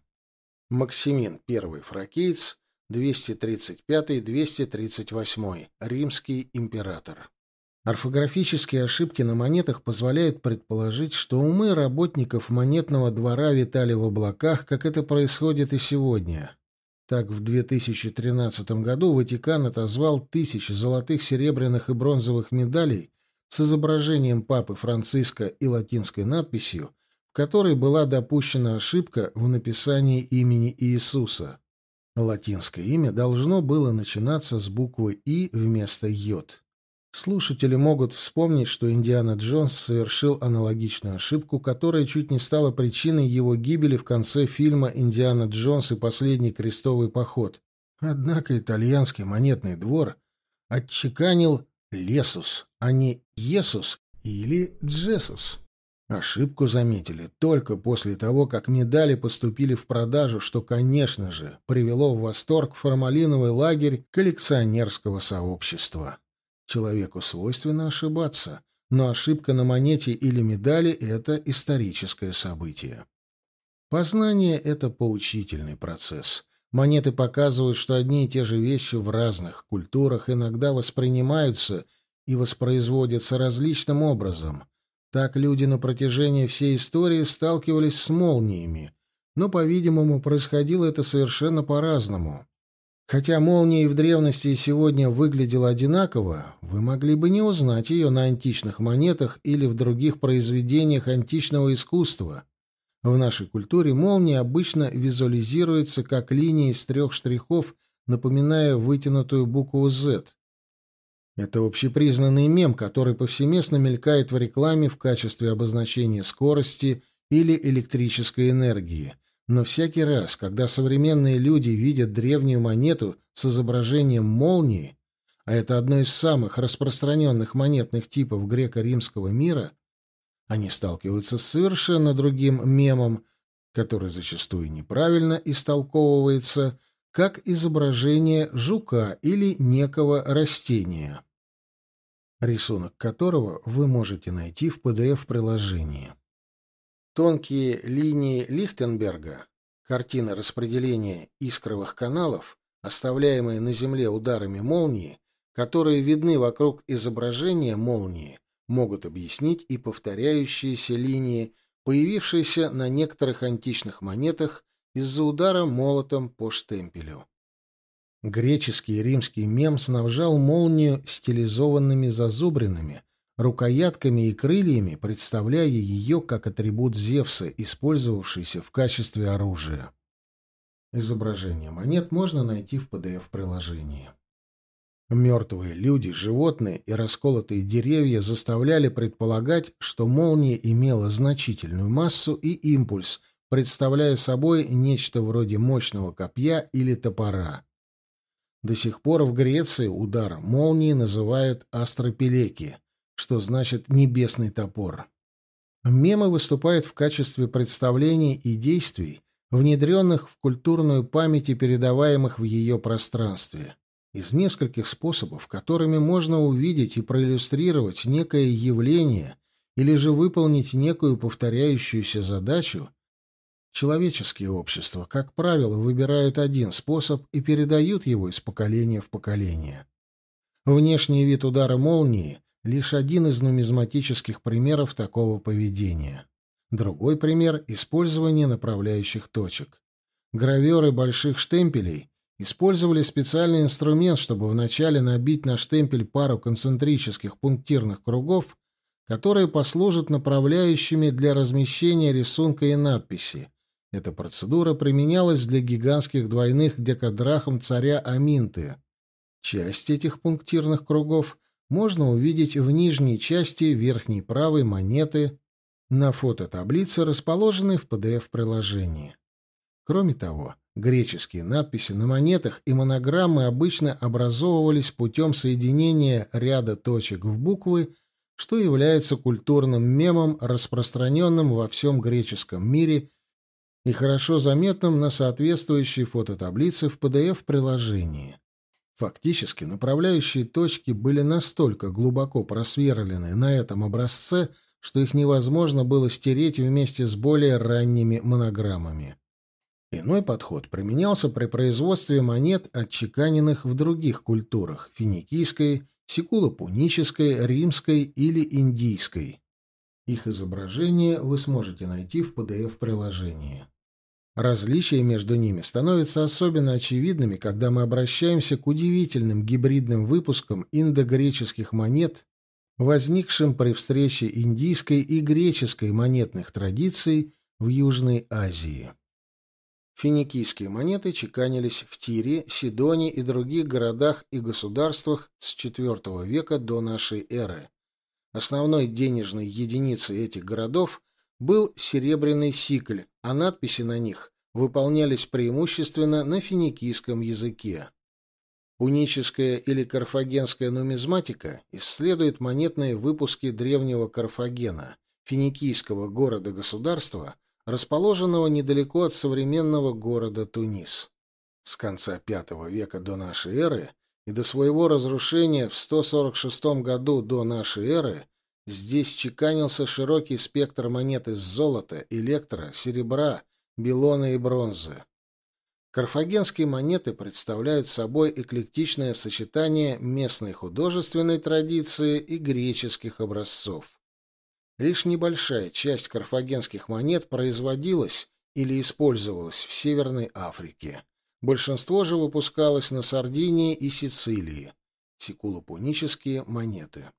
Максимин I Фракийц, 235-238, римский император. Орфографические ошибки на монетах позволяют предположить, что умы работников монетного двора витали в облаках, как это происходит и сегодня. Так, в 2013 году Ватикан отозвал тысячи золотых, серебряных и бронзовых медалей с изображением Папы Франциска и латинской надписью, в которой была допущена ошибка в написании имени Иисуса. Латинское имя должно было начинаться с буквы «И» вместо «Йод». Слушатели могут вспомнить, что Индиана Джонс совершил аналогичную ошибку, которая чуть не стала причиной его гибели в конце фильма «Индиана Джонс и последний крестовый поход». Однако итальянский монетный двор отчеканил «Лесус», а не «Есус» или «Джесус». Ошибку заметили только после того, как медали поступили в продажу, что, конечно же, привело в восторг формалиновый лагерь коллекционерского сообщества. Человеку свойственно ошибаться, но ошибка на монете или медали — это историческое событие. Познание — это поучительный процесс. Монеты показывают, что одни и те же вещи в разных культурах иногда воспринимаются и воспроизводятся различным образом. Так люди на протяжении всей истории сталкивались с молниями, но, по-видимому, происходило это совершенно по-разному. Хотя молния и в древности и сегодня выглядела одинаково, вы могли бы не узнать ее на античных монетах или в других произведениях античного искусства. В нашей культуре молния обычно визуализируется как линия из трех штрихов, напоминая вытянутую букву «Z». Это общепризнанный мем, который повсеместно мелькает в рекламе в качестве обозначения скорости или электрической энергии – но всякий раз, когда современные люди видят древнюю монету с изображением молнии, а это одно из самых распространенных монетных типов греко-римского мира, они сталкиваются с совершенно другим мемом, который зачастую неправильно истолковывается как изображение жука или некого растения, рисунок которого вы можете найти в PDF-приложении. Тонкие линии Лихтенберга, картина распределения искровых каналов, оставляемые на Земле ударами молнии, которые видны вокруг изображения молнии, могут объяснить и повторяющиеся линии, появившиеся на некоторых античных монетах из-за удара молотом по штемпелю. Греческий и римский мем снабжал молнию стилизованными зазубринами, рукоятками и крыльями, представляя ее как атрибут Зевса, использовавшийся в качестве оружия. Изображение монет можно найти в PDF-приложении. Мертвые люди, животные и расколотые деревья заставляли предполагать, что молния имела значительную массу и импульс, представляя собой нечто вроде мощного копья или топора. До сих пор в Греции удар молнии называют астропелеки, что значит «небесный топор». Мемы выступают в качестве представлений и действий, внедренных в культурную память и передаваемых в ее пространстве. Из нескольких способов, которыми можно увидеть и проиллюстрировать некое явление или же выполнить некую повторяющуюся задачу, человеческие общества, как правило, выбирают один способ и передают его из поколения в поколение. Внешний вид удара молнии лишь один из нумизматических примеров такого поведения. Другой пример — использование направляющих точек. Граверы больших штемпелей использовали специальный инструмент, чтобы вначале набить на штемпель пару концентрических пунктирных кругов, которые послужат направляющими для размещения рисунка и надписи. Эта процедура применялась для гигантских двойных декадрахм царя Аминты. Часть этих пунктирных кругов — можно увидеть в нижней части верхней правой монеты на фототаблице, расположенной в PDF-приложении. Кроме того, греческие надписи на монетах и монограммы обычно образовывались путем соединения ряда точек в буквы, что является культурным мемом, распространенным во всем греческом мире и хорошо заметным на соответствующей фототаблице в PDF-приложении. Фактически направляющие точки были настолько глубоко просверлены на этом образце, что их невозможно было стереть вместе с более ранними монограммами. Иной подход применялся при производстве монет, отчеканенных в других культурах – финикийской, секулопунической, римской или индийской. Их изображение вы сможете найти в PDF-приложении. Различия между ними становятся особенно очевидными, когда мы обращаемся к удивительным гибридным выпускам индогреческих монет, возникшим при встрече индийской и греческой монетных традиций в Южной Азии. Финикийские монеты чеканились в Тире, Сидоне и других городах и государствах с IV века до нашей эры. Основной денежной единицей этих городов был серебряный сикль, а надписи на них выполнялись преимущественно на финикийском языке. Пуническая или карфагенская нумизматика исследует монетные выпуски древнего Карфагена, финикийского города-государства, расположенного недалеко от современного города Тунис. С конца V века до нашей эры и до своего разрушения в 146 году до нашей эры Здесь чеканился широкий спектр монет из золота, электро, серебра, белона и бронзы. Карфагенские монеты представляют собой эклектичное сочетание местной художественной традиции и греческих образцов. Лишь небольшая часть карфагенских монет производилась или использовалась в Северной Африке. Большинство же выпускалось на Сардинии и Сицилии. Секулопунические монеты.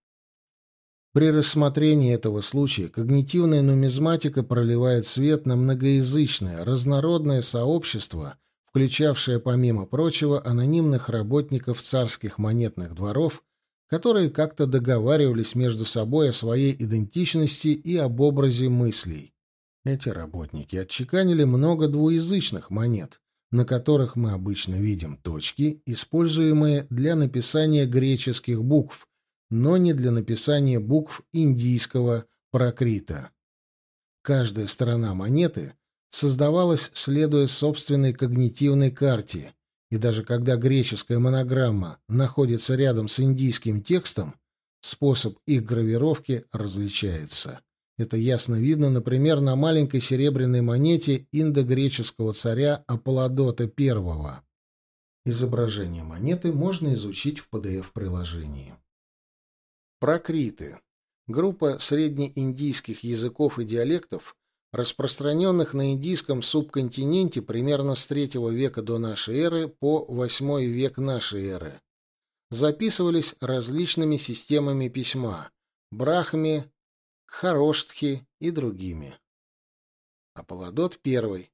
При рассмотрении этого случая когнитивная нумизматика проливает свет на многоязычное, разнородное сообщество, включавшее, помимо прочего, анонимных работников царских монетных дворов, которые как-то договаривались между собой о своей идентичности и об образе мыслей. Эти работники отчеканили много двуязычных монет, на которых мы обычно видим точки, используемые для написания греческих букв, но не для написания букв индийского прокрита. Каждая сторона монеты создавалась, следуя собственной когнитивной карте, и даже когда греческая монограмма находится рядом с индийским текстом, способ их гравировки различается. Это ясно видно, например, на маленькой серебряной монете индогреческого царя Аполлодота I. Изображение монеты можно изучить в PDF-приложении. Прокриты. Группа среднеиндийских языков и диалектов, распространенных на индийском субконтиненте примерно с III века до нашей эры по VIII век нашей эры. Записывались различными системами письма – брахми, хароштхи и другими. Аполлодот I.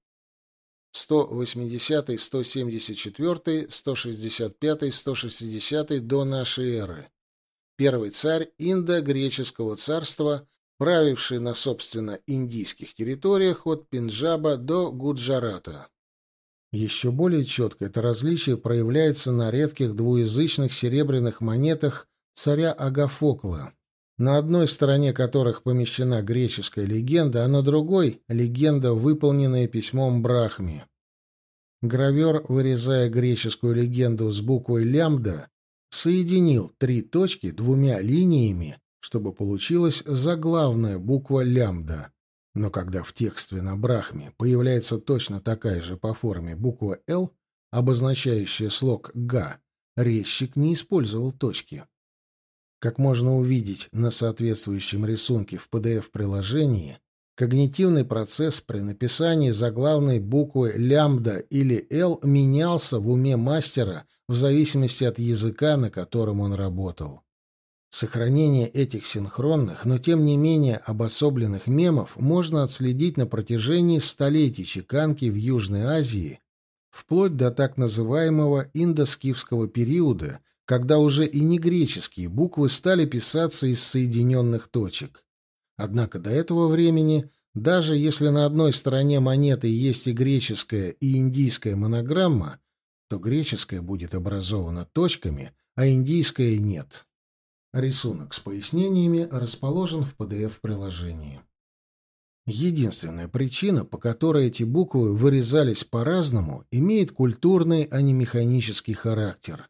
180, 174, 165, 160 до нашей эры. Первый царь индо-греческого царства, правивший на, собственно, индийских территориях от Пенджаба до Гуджарата. Еще более четко это различие проявляется на редких двуязычных серебряных монетах царя Агафокла, на одной стороне которых помещена греческая легенда, а на другой — легенда, выполненная письмом Брахми. Гравер, вырезая греческую легенду с буквой «лямбда», соединил три точки двумя линиями, чтобы получилась заглавная буква «лямбда». Но когда в тексте на Брахме появляется точно такая же по форме буква «Л», обозначающая слог «га», резчик не использовал точки. Как можно увидеть на соответствующем рисунке в PDF-приложении, когнитивный процесс при написании заглавной буквы лямбда или «Л» менялся в уме мастера в зависимости от языка, на котором он работал. Сохранение этих синхронных, но тем не менее обособленных мемов можно отследить на протяжении столетий чеканки в Южной Азии, вплоть до так называемого индоскифского периода, когда уже и не греческие буквы стали писаться из соединенных точек. Однако до этого времени, даже если на одной стороне монеты есть и греческая, и индийская монограмма, то греческая будет образована точками, а индийская нет. Рисунок с пояснениями расположен в PDF-приложении. Единственная причина, по которой эти буквы вырезались по-разному, имеет культурный, а не механический характер.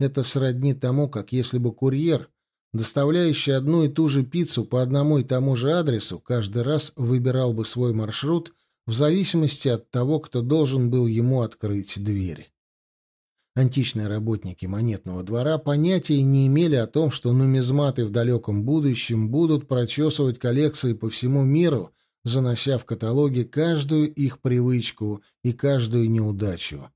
Это сродни тому, как если бы курьер, доставляющий одну и ту же пиццу по одному и тому же адресу, каждый раз выбирал бы свой маршрут в зависимости от того, кто должен был ему открыть дверь. Античные работники монетного двора понятия не имели о том, что нумизматы в далеком будущем будут прочесывать коллекции по всему миру, занося в каталоги каждую их привычку и каждую неудачу.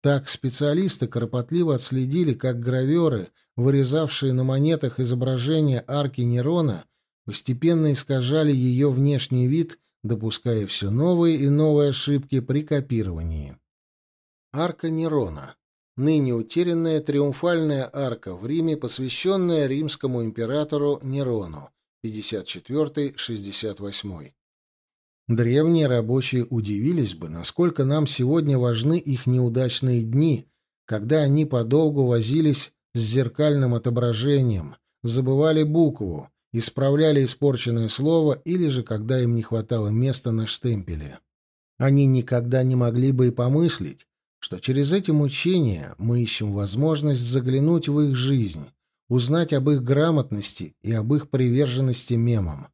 Так специалисты кропотливо отследили, как граверы, вырезавшие на монетах изображение арки Нерона, постепенно искажали ее внешний вид, допуская все новые и новые ошибки при копировании. Арка Нерона. Ныне утерянная триумфальная арка в Риме, посвященная римскому императору Нерону, 54-68. Древние рабочие удивились бы, насколько нам сегодня важны их неудачные дни, когда они подолгу возились с зеркальным отображением, забывали букву, исправляли испорченное слово или же когда им не хватало места на штемпеле. Они никогда не могли бы и помыслить, что через эти мучения мы ищем возможность заглянуть в их жизнь, узнать об их грамотности и об их приверженности мемам.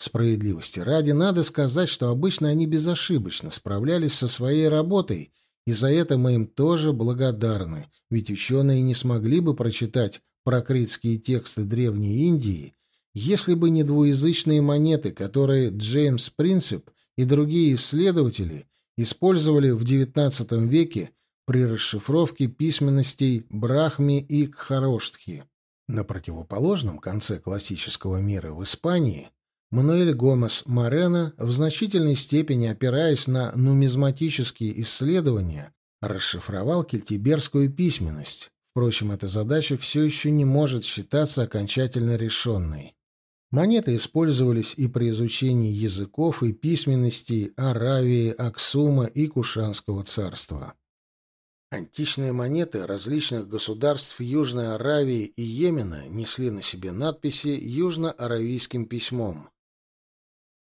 Справедливости ради, надо сказать, что обычно они безошибочно справлялись со своей работой, и за это мы им тоже благодарны, ведь ученые не смогли бы прочитать прокритские тексты Древней Индии, если бы не двуязычные монеты, которые Джеймс Принцип и другие исследователи использовали в XIX веке при расшифровке письменностей Брахми и Кхароштхи. На противоположном конце классического мира в Испании Мануэль Гомес Морено, в значительной степени опираясь на нумизматические исследования, расшифровал кельтиберскую письменность. Впрочем, эта задача все еще не может считаться окончательно решенной. Монеты использовались и при изучении языков и письменностей Аравии, Аксума и Кушанского царства. Античные монеты различных государств Южной Аравии и Йемена несли на себе надписи южно-аравийским письмом.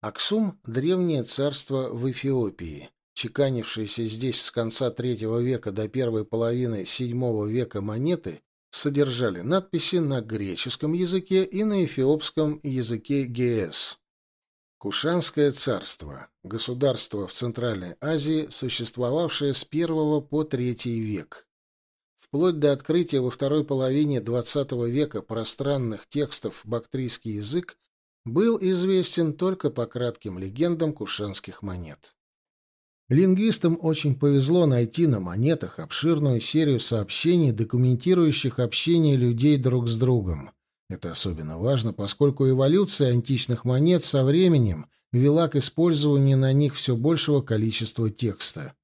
Аксум — древнее царство в Эфиопии, чеканившиеся здесь с конца III века до первой половины VII века монеты содержали надписи на греческом языке и на эфиопском языке ГС. Кушанское царство – государство в Центральной Азии, существовавшее с I по III век. Вплоть до открытия во второй половине XX века пространных текстов бактрийский язык был известен только по кратким легендам кушанских монет. Лингвистам очень повезло найти на монетах обширную серию сообщений, документирующих общение людей друг с другом. Это особенно важно, поскольку эволюция античных монет со временем вела к использованию на них все большего количества текста.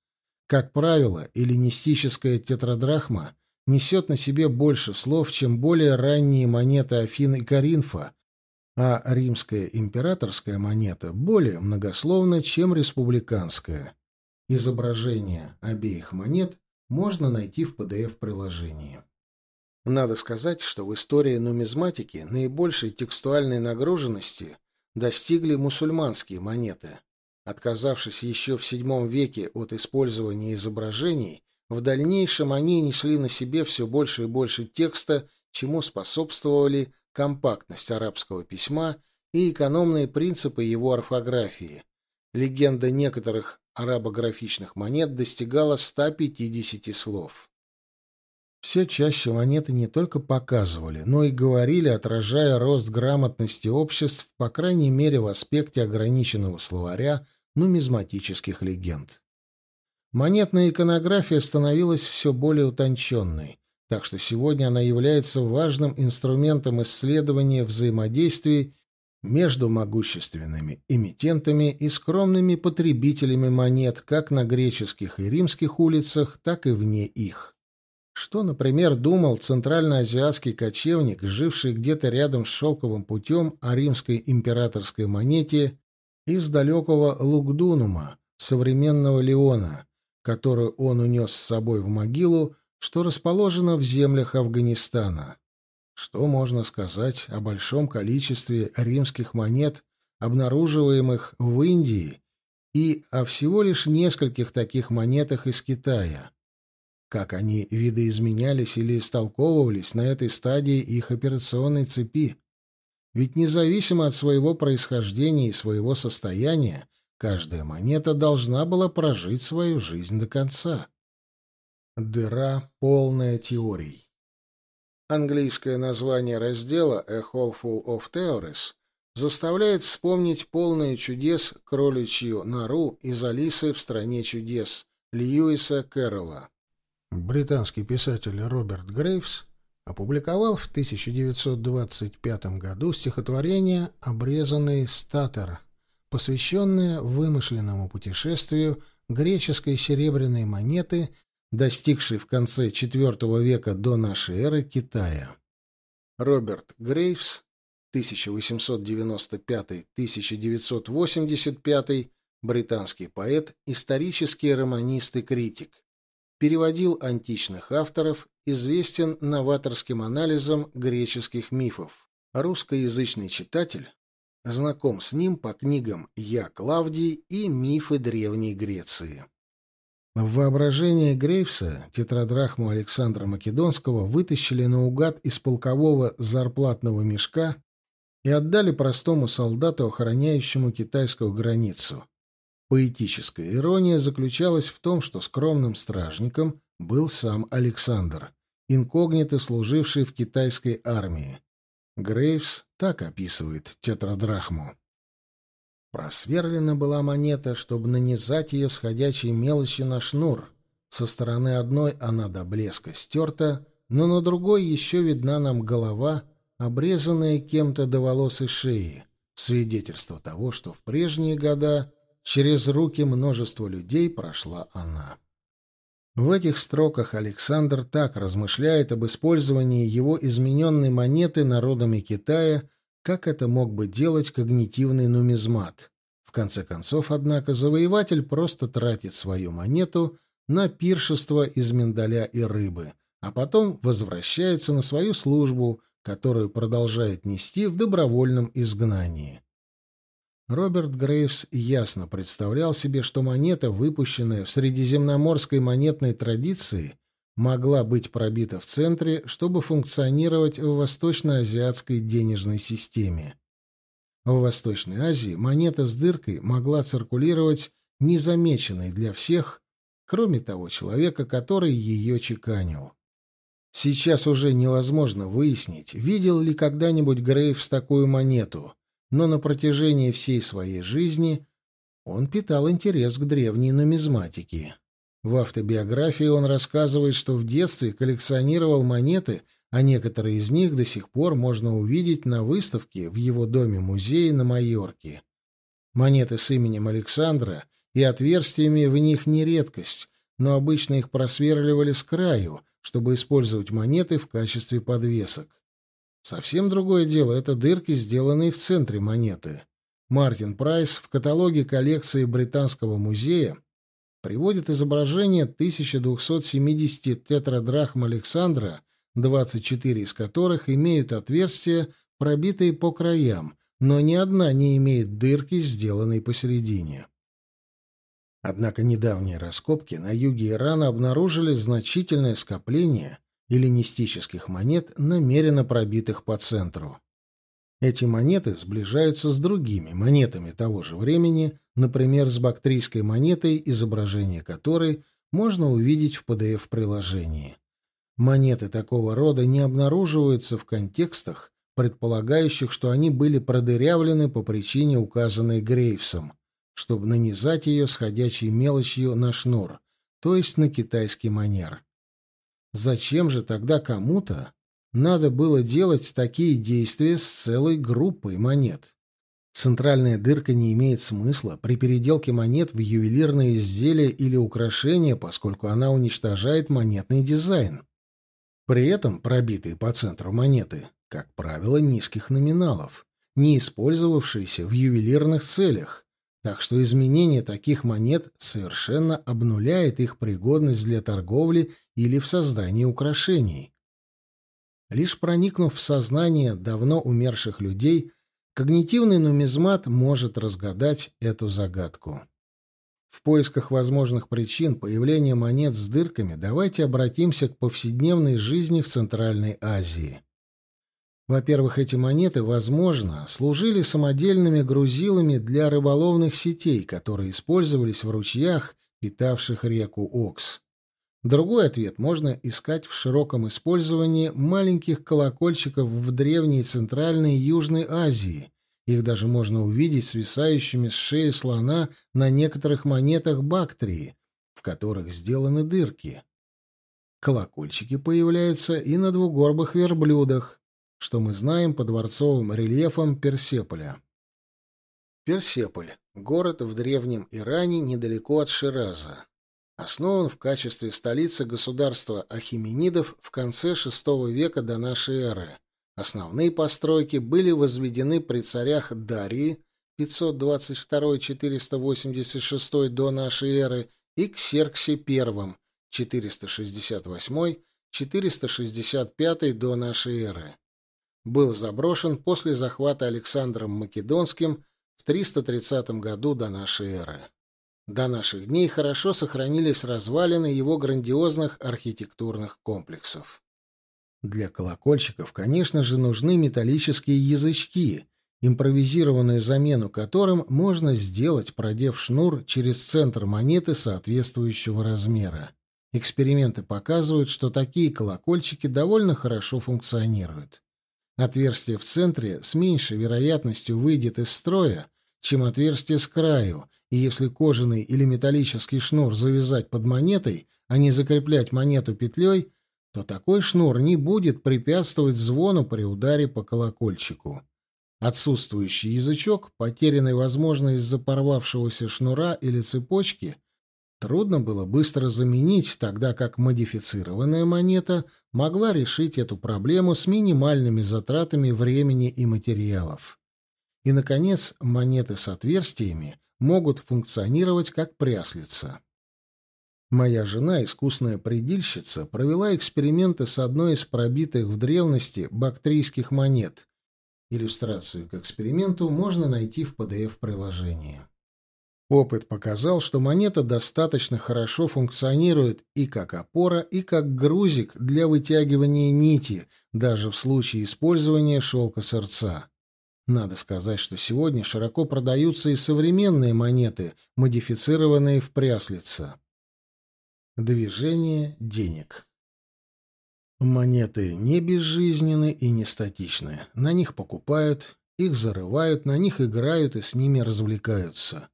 Как правило, эллинистическая тетрадрахма несет на себе больше слов, чем более ранние монеты Афин и Коринфа, а римская императорская монета более многословна, чем республиканская. Изображения обеих монет можно найти в PDF-приложении. Надо сказать, что в истории нумизматики наибольшей текстуальной нагруженности достигли мусульманские монеты. Отказавшись еще в VII веке от использования изображений, в дальнейшем они несли на себе все больше и больше текста, чему способствовали компактность арабского письма и экономные принципы его орфографии. Легенда некоторых арабографичных монет достигала 150 слов. Все чаще монеты не только показывали, но и говорили, отражая рост грамотности обществ, по крайней мере в аспекте ограниченного словаря нумизматических легенд. Монетная иконография становилась все более утонченной, так что сегодня она является важным инструментом исследования взаимодействий между могущественными эмитентами и скромными потребителями монет как на греческих и римских улицах, так и вне их. Что, например, думал центральноазиатский кочевник, живший где-то рядом с шелковым путем о римской императорской монете из далекого Лугдунума, современного Леона, которую он унес с собой в могилу, что расположена в землях Афганистана. Что можно сказать о большом количестве римских монет, обнаруживаемых в Индии, и о всего лишь нескольких таких монетах из Китая? как они видоизменялись или истолковывались на этой стадии их операционной цепи. Ведь независимо от своего происхождения и своего состояния, каждая монета должна была прожить свою жизнь до конца. Дыра, полная теорий. Английское название раздела «A Hole Full of Theories» заставляет вспомнить полные чудес кроличью нору из «Алисы в стране чудес» Льюиса Кэрролла. Британский писатель Роберт Грейвс опубликовал в 1925 году стихотворение «Обрезанный статер», посвященное вымышленному путешествию греческой серебряной монеты, достигшей в конце IV века до нашей эры Китая. Роберт Грейвс, 1895-1985, британский поэт, исторический романист и критик переводил античных авторов, известен новаторским анализом греческих мифов. Русскоязычный читатель знаком с ним по книгам «Я Клавдий» и «Мифы Древней Греции». В воображении Грейвса тетрадрахму Александра Македонского вытащили наугад из полкового зарплатного мешка и отдали простому солдату, охраняющему китайскую границу. Поэтическая ирония заключалась в том, что скромным стражником был сам Александр, инкогнито служивший в китайской армии. Грейвс так описывает тетрадрахму. Просверлена была монета, чтобы нанизать ее сходячей мелочью на шнур. Со стороны одной она до блеска стерта, но на другой еще видна нам голова, обрезанная кем-то до волос и шеи, свидетельство того, что в прежние года Через руки множества людей прошла она. В этих строках Александр так размышляет об использовании его измененной монеты народами Китая, как это мог бы делать когнитивный нумизмат. В конце концов, однако, завоеватель просто тратит свою монету на пиршество из миндаля и рыбы, а потом возвращается на свою службу, которую продолжает нести в добровольном изгнании. Роберт Грейвс ясно представлял себе, что монета, выпущенная в средиземноморской монетной традиции, могла быть пробита в центре, чтобы функционировать в восточно-азиатской денежной системе. В Восточной Азии монета с дыркой могла циркулировать незамеченной для всех, кроме того человека, который ее чеканил. Сейчас уже невозможно выяснить, видел ли когда-нибудь Грейвс такую монету, но на протяжении всей своей жизни он питал интерес к древней нумизматике. В автобиографии он рассказывает, что в детстве коллекционировал монеты, а некоторые из них до сих пор можно увидеть на выставке в его доме-музее на Майорке. Монеты с именем Александра и отверстиями в них не редкость, но обычно их просверливали с краю, чтобы использовать монеты в качестве подвесок. Совсем другое дело — это дырки, сделанные в центре монеты. Мартин Прайс в каталоге коллекции Британского музея приводит изображение 1270 тетрадрахм Александра, 24 из которых имеют отверстия, пробитые по краям, но ни одна не имеет дырки, сделанной посередине. Однако недавние раскопки на юге Ирана обнаружили значительное скопление эллинистических монет, намеренно пробитых по центру. Эти монеты сближаются с другими монетами того же времени, например, с бактрийской монетой, изображение которой можно увидеть в PDF-приложении. Монеты такого рода не обнаруживаются в контекстах, предполагающих, что они были продырявлены по причине, указанной Грейвсом, чтобы нанизать ее сходящей мелочью на шнур, то есть на китайский манер. Зачем же тогда кому-то надо было делать такие действия с целой группой монет? Центральная дырка не имеет смысла при переделке монет в ювелирные изделия или украшения, поскольку она уничтожает монетный дизайн. При этом пробитые по центру монеты, как правило, низких номиналов, не использовавшиеся в ювелирных целях, так что изменение таких монет совершенно обнуляет их пригодность для торговли или в создании украшений. Лишь проникнув в сознание давно умерших людей, когнитивный нумизмат может разгадать эту загадку. В поисках возможных причин появления монет с дырками давайте обратимся к повседневной жизни в Центральной Азии. Во-первых, эти монеты, возможно, служили самодельными грузилами для рыболовных сетей, которые использовались в ручьях, питавших реку Окс. Другой ответ можно искать в широком использовании маленьких колокольчиков в Древней Центральной и Южной Азии. Их даже можно увидеть свисающими с шеи слона на некоторых монетах Бактрии, в которых сделаны дырки. Колокольчики появляются и на двугорбых верблюдах, что мы знаем по дворцовым рельефам Персеполя. Персеполь — город в древнем Иране недалеко от Шираза. Основан в качестве столицы государства Ахименидов в конце VI века до нашей эры. Основные постройки были возведены при царях Дарии 522-486 до нашей эры и Ксерксе I 468-465 до нашей эры был заброшен после захвата Александром Македонским в 330 году до нашей эры. До наших дней хорошо сохранились развалины его грандиозных архитектурных комплексов. Для колокольчиков, конечно же, нужны металлические язычки, импровизированную замену которым можно сделать, продев шнур через центр монеты соответствующего размера. Эксперименты показывают, что такие колокольчики довольно хорошо функционируют. Отверстие в центре с меньшей вероятностью выйдет из строя, чем отверстие с краю, и если кожаный или металлический шнур завязать под монетой, а не закреплять монету петлей, то такой шнур не будет препятствовать звону при ударе по колокольчику. Отсутствующий язычок, потерянный, возможно, из-за порвавшегося шнура или цепочки, трудно было быстро заменить, тогда как модифицированная монета могла решить эту проблему с минимальными затратами времени и материалов. И, наконец, монеты с отверстиями могут функционировать как пряслица. Моя жена, искусная предельщица, провела эксперименты с одной из пробитых в древности бактрийских монет. Иллюстрацию к эксперименту можно найти в PDF-приложении. Опыт показал, что монета достаточно хорошо функционирует и как опора, и как грузик для вытягивания нити, даже в случае использования шелка сердца. Надо сказать, что сегодня широко продаются и современные монеты, модифицированные в пряслица. Движение денег. Монеты не безжизненны и не статичны. На них покупают, их зарывают, на них играют и с ними развлекаются.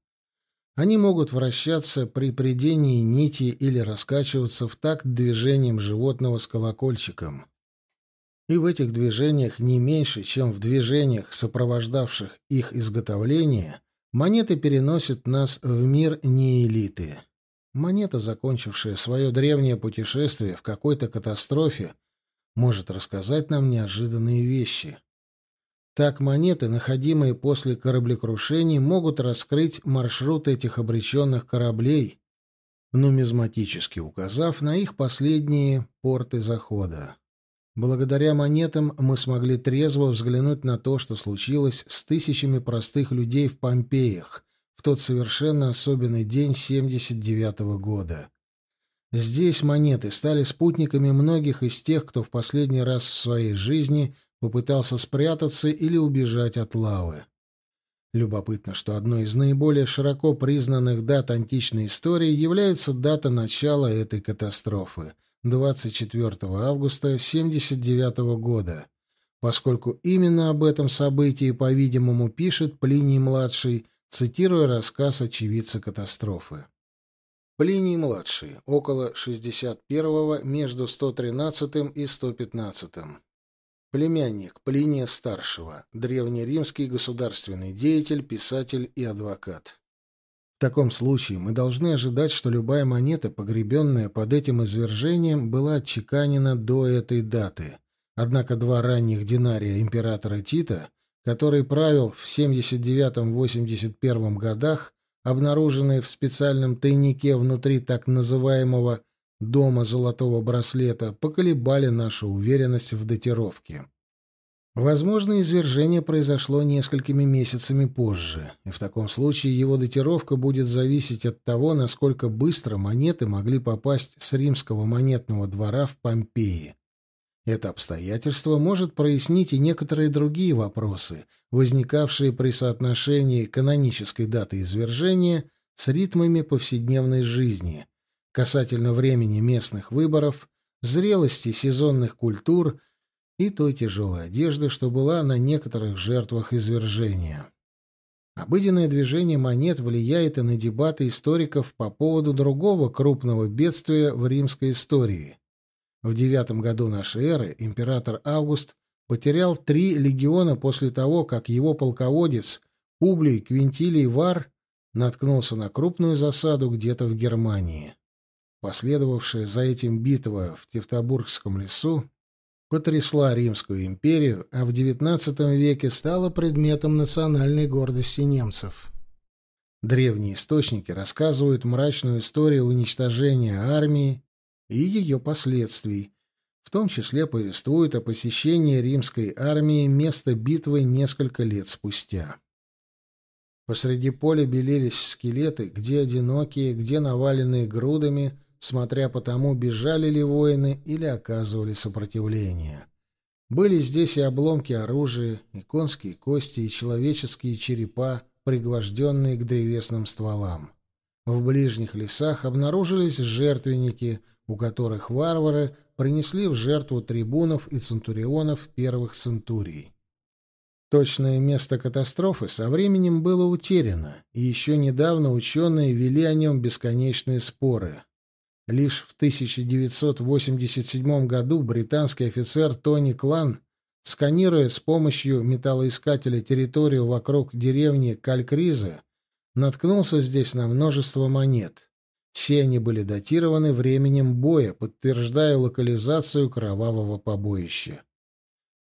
Они могут вращаться при придении нити или раскачиваться в такт движением животного с колокольчиком. И в этих движениях не меньше, чем в движениях, сопровождавших их изготовление, монеты переносят нас в мир неэлиты. монета, закончившая свое древнее путешествие в какой-то катастрофе, может рассказать нам неожиданные вещи. Так монеты, находимые после кораблекрушений, могут раскрыть маршрут этих обреченных кораблей, нумизматически указав на их последние порты захода. Благодаря монетам мы смогли трезво взглянуть на то, что случилось с тысячами простых людей в Помпеях в тот совершенно особенный день 79 -го года. Здесь монеты стали спутниками многих из тех, кто в последний раз в своей жизни попытался спрятаться или убежать от лавы. Любопытно, что одной из наиболее широко признанных дат античной истории является дата начала этой катастрофы — 24 августа 79 года, поскольку именно об этом событии, по-видимому, пишет Плиний-младший, цитируя рассказ очевидца катастрофы. Плиний-младший, около 61-го, между 113 и 115 Племянник Плиния-старшего, древнеримский государственный деятель, писатель и адвокат. Таком случае мы должны ожидать, что любая монета, погребенная под этим извержением, была отчеканена до этой даты. Однако два ранних динария императора Тита, который правил в 79-81 годах, обнаруженные в специальном тайнике внутри так называемого дома золотого браслета поколебали нашу уверенность в датировке. Возможно, извержение произошло несколькими месяцами позже, и в таком случае его датировка будет зависеть от того, насколько быстро монеты могли попасть с римского монетного двора в Помпеи. Это обстоятельство может прояснить и некоторые другие вопросы, возникавшие при соотношении канонической даты извержения с ритмами повседневной жизни – касательно времени местных выборов, зрелости сезонных культур и той тяжелой одежды, что была на некоторых жертвах извержения. Обыденное движение монет влияет и на дебаты историков по поводу другого крупного бедствия в римской истории. В девятом году нашей эры император Август потерял три легиона после того, как его полководец Публий Квинтилий Вар наткнулся на крупную засаду где-то в Германии. Последовавшая за этим битва в Тевтобургском лесу потрясла Римскую империю, а в XIX веке стала предметом национальной гордости немцев. Древние источники рассказывают мрачную историю уничтожения армии и ее последствий, в том числе повествуют о посещении римской армии места битвы несколько лет спустя. Посреди поля белелись скелеты, где одинокие, где наваленные грудами, смотря по тому, бежали ли воины или оказывали сопротивление. Были здесь и обломки оружия, и конские кости, и человеческие черепа, пригвожденные к древесным стволам. В ближних лесах обнаружились жертвенники, у которых варвары принесли в жертву трибунов и центурионов первых центурий. Точное место катастрофы со временем было утеряно, и еще недавно ученые вели о нем бесконечные споры. Лишь в 1987 году британский офицер Тони Клан, сканируя с помощью металлоискателя территорию вокруг деревни Калькриза, наткнулся здесь на множество монет. Все они были датированы временем боя, подтверждая локализацию кровавого побоища.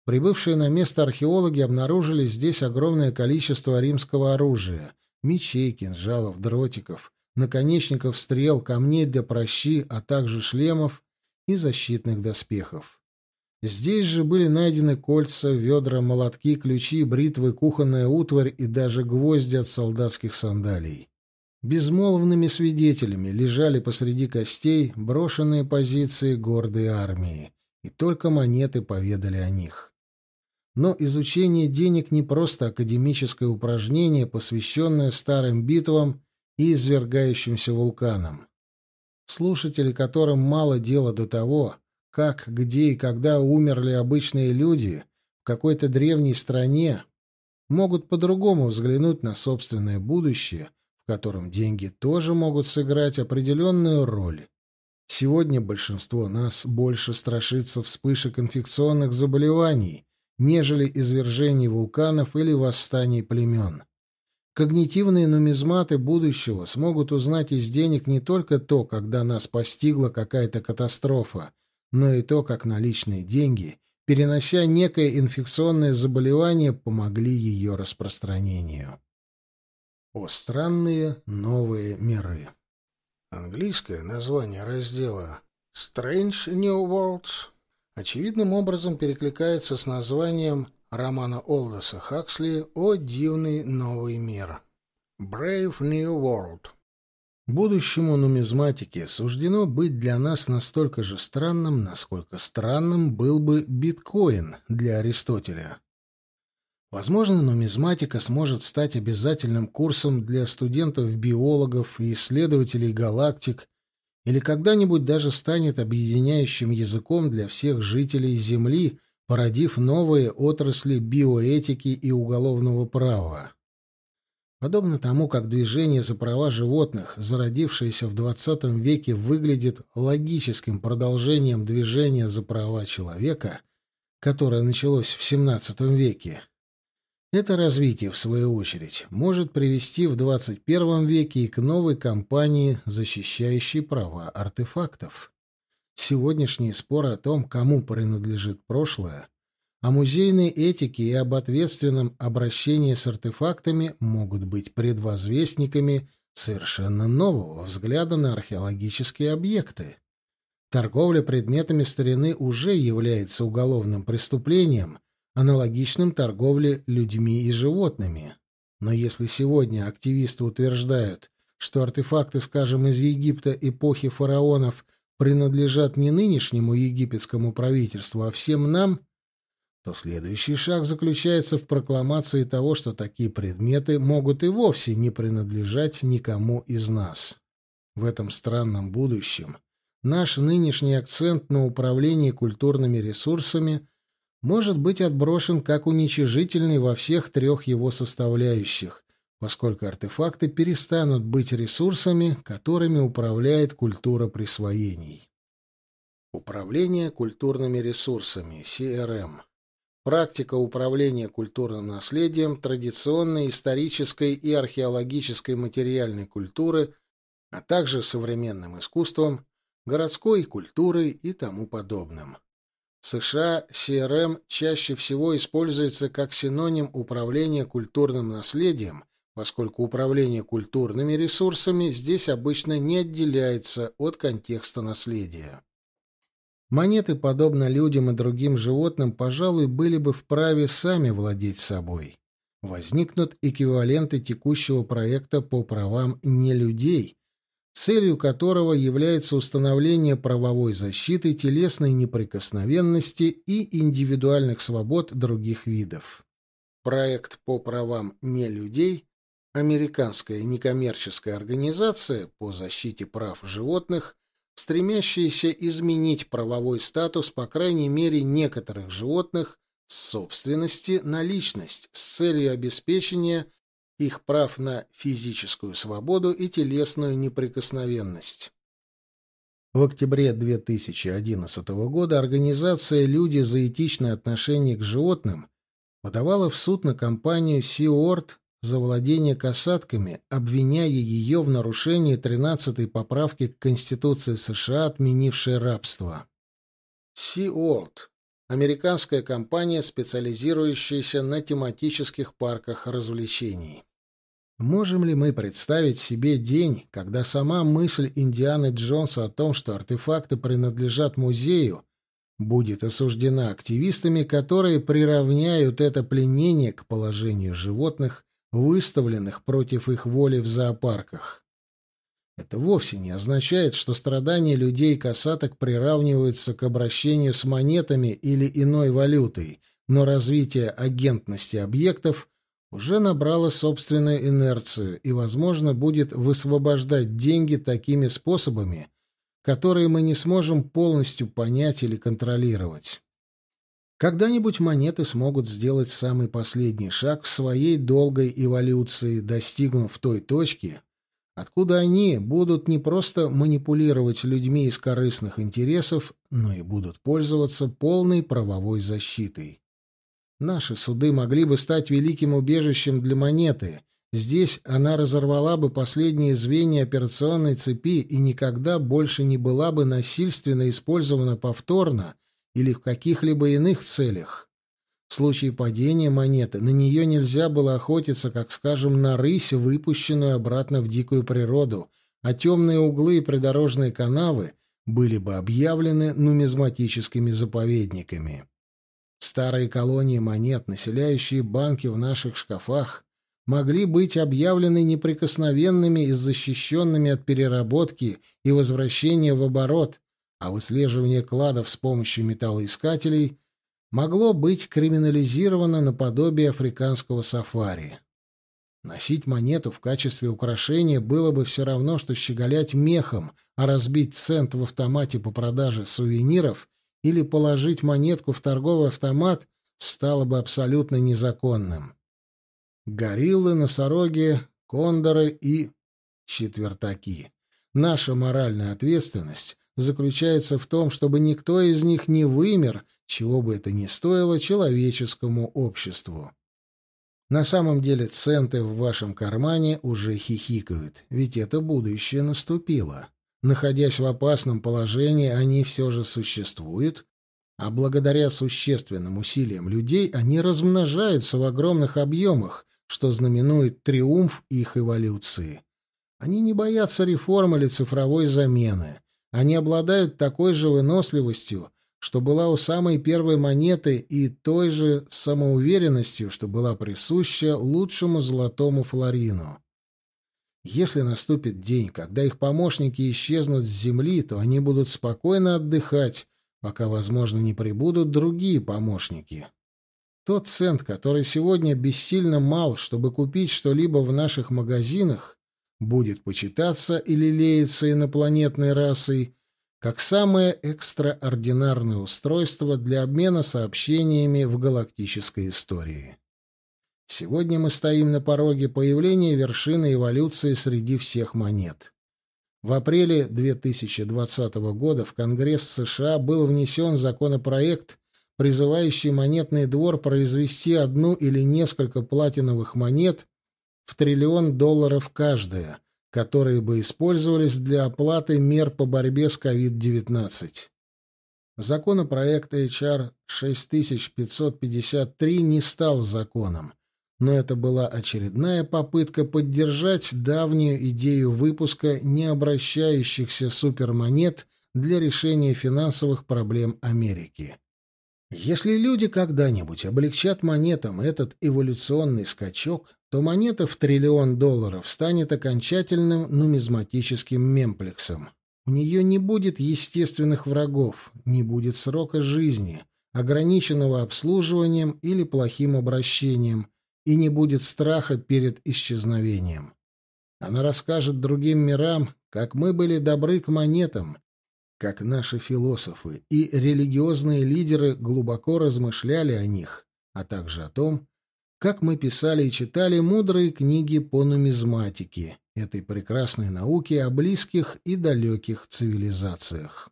Прибывшие на место археологи обнаружили здесь огромное количество римского оружия — мечей, кинжалов, дротиков, наконечников стрел, камней для прощи, а также шлемов и защитных доспехов. Здесь же были найдены кольца, ведра, молотки, ключи, бритвы, кухонная утварь и даже гвозди от солдатских сандалий. Безмолвными свидетелями лежали посреди костей брошенные позиции гордой армии, и только монеты поведали о них. Но изучение денег не просто академическое упражнение, посвященное старым битвам и извергающимся вулканом. Слушатели, которым мало дела до того, как, где и когда умерли обычные люди в какой-то древней стране, могут по-другому взглянуть на собственное будущее, в котором деньги тоже могут сыграть определенную роль. Сегодня большинство нас больше страшится вспышек инфекционных заболеваний, нежели извержений вулканов или восстаний племен. Когнитивные нумизматы будущего смогут узнать из денег не только то, когда нас постигла какая-то катастрофа, но и то, как наличные деньги, перенося некое инфекционное заболевание, помогли ее распространению. О странные новые миры. Английское название раздела Strange New Worlds очевидным образом перекликается с названием романа Олдоса Хаксли «О дивный новый мир» Brave New World. Будущему нумизматике суждено быть для нас настолько же странным, насколько странным был бы биткоин для Аристотеля. Возможно, нумизматика сможет стать обязательным курсом для студентов-биологов и исследователей галактик, или когда-нибудь даже станет объединяющим языком для всех жителей Земли, породив новые отрасли биоэтики и уголовного права. Подобно тому, как движение за права животных, зародившееся в XX веке, выглядит логическим продолжением движения за права человека, которое началось в XVII веке, это развитие, в свою очередь, может привести в 21 веке и к новой кампании, защищающей права артефактов. Сегодняшние споры о том, кому принадлежит прошлое, о музейной этике и об ответственном обращении с артефактами могут быть предвозвестниками совершенно нового взгляда на археологические объекты. Торговля предметами старины уже является уголовным преступлением – аналогичным торговле людьми и животными. Но если сегодня активисты утверждают, что артефакты, скажем, из Египта эпохи фараонов принадлежат не нынешнему египетскому правительству, а всем нам, то следующий шаг заключается в прокламации того, что такие предметы могут и вовсе не принадлежать никому из нас. В этом странном будущем наш нынешний акцент на управлении культурными ресурсами может быть отброшен как уничижительный во всех трех его составляющих, поскольку артефакты перестанут быть ресурсами, которыми управляет культура присвоений. Управление культурными ресурсами, CRM. Практика управления культурным наследием традиционной исторической и археологической материальной культуры, а также современным искусством, городской культурой и тому подобным. В США CRM чаще всего используется как синоним управления культурным наследием, поскольку управление культурными ресурсами здесь обычно не отделяется от контекста наследия. Монеты, подобно людям и другим животным, пожалуй, были бы вправе сами владеть собой. Возникнут эквиваленты текущего проекта по правам не людей, целью которого является установление правовой защиты телесной неприкосновенности и индивидуальных свобод других видов. Проект по правам нелюдей американская некоммерческая организация по защите прав животных, стремящаяся изменить правовой статус, по крайней мере, некоторых животных с собственности на личность с целью обеспечения их прав на физическую свободу и телесную неприкосновенность. В октябре 2011 года организация «Люди за этичное отношение к животным» подавала в суд на компанию «Сиорт» за владение касатками, обвиняя ее в нарушении 13-й поправки к Конституции США, отменившей рабство. Сиорт американская компания, специализирующаяся на тематических парках развлечений. Можем ли мы представить себе день, когда сама мысль Индианы Джонса о том, что артефакты принадлежат музею, будет осуждена активистами, которые приравняют это пленение к положению животных, выставленных против их воли в зоопарках? Это вовсе не означает, что страдания людей и касаток приравниваются к обращению с монетами или иной валютой, но развитие агентности объектов уже набрало собственную инерцию и, возможно, будет высвобождать деньги такими способами, которые мы не сможем полностью понять или контролировать. Когда-нибудь монеты смогут сделать самый последний шаг в своей долгой эволюции, достигнув той точки, откуда они будут не просто манипулировать людьми из корыстных интересов, но и будут пользоваться полной правовой защитой. Наши суды могли бы стать великим убежищем для монеты, Здесь она разорвала бы последние звенья операционной цепи и никогда больше не была бы насильственно использована повторно или в каких-либо иных целях. В случае падения монеты на нее нельзя было охотиться, как, скажем, на рысь, выпущенную обратно в дикую природу, а темные углы и придорожные канавы были бы объявлены нумизматическими заповедниками. Старые колонии монет, населяющие банки в наших шкафах, могли быть объявлены неприкосновенными и защищенными от переработки и возвращения в оборот, а выслеживание кладов с помощью металлоискателей могло быть криминализировано наподобие африканского сафари. Носить монету в качестве украшения было бы все равно, что щеголять мехом, а разбить цент в автомате по продаже сувениров или положить монетку в торговый автомат стало бы абсолютно незаконным. Гориллы, носороги, кондоры и четвертаки. Наша моральная ответственность заключается в том, чтобы никто из них не вымер, чего бы это ни стоило человеческому обществу. На самом деле центы в вашем кармане уже хихикают, ведь это будущее наступило. Находясь в опасном положении, они все же существуют, а благодаря существенным усилиям людей они размножаются в огромных объемах, что знаменует триумф их эволюции. Они не боятся реформ или цифровой замены. Они обладают такой же выносливостью, что была у самой первой монеты, и той же самоуверенностью, что была присуща лучшему золотому флорину. Если наступит день, когда их помощники исчезнут с земли, то они будут спокойно отдыхать, пока, возможно, не прибудут другие помощники. Тот цент, который сегодня бессильно мал, чтобы купить что-либо в наших магазинах, будет почитаться и лелеяться инопланетной расой как самое экстраординарное устройство для обмена сообщениями в галактической истории. Сегодня мы стоим на пороге появления вершины эволюции среди всех монет. В апреле 2020 года в Конгресс США был внесен законопроект, призывающий монетный двор произвести одну или несколько платиновых монет в триллион долларов каждая, которые бы использовались для оплаты мер по борьбе с COVID-19. Законопроект HR 6553 не стал законом, но это была очередная попытка поддержать давнюю идею выпуска необращающихся супермонет для решения финансовых проблем Америки. Если люди когда-нибудь облегчат монетам этот эволюционный скачок, то монета в триллион долларов станет окончательным нумизматическим мемплексом. У нее не будет естественных врагов, не будет срока жизни, ограниченного обслуживанием или плохим обращением, и не будет страха перед исчезновением. Она расскажет другим мирам, как мы были добры к монетам, как наши философы и религиозные лидеры глубоко размышляли о них, а также о том, как мы писали и читали мудрые книги по нумизматике, этой прекрасной науке о близких и далеких цивилизациях.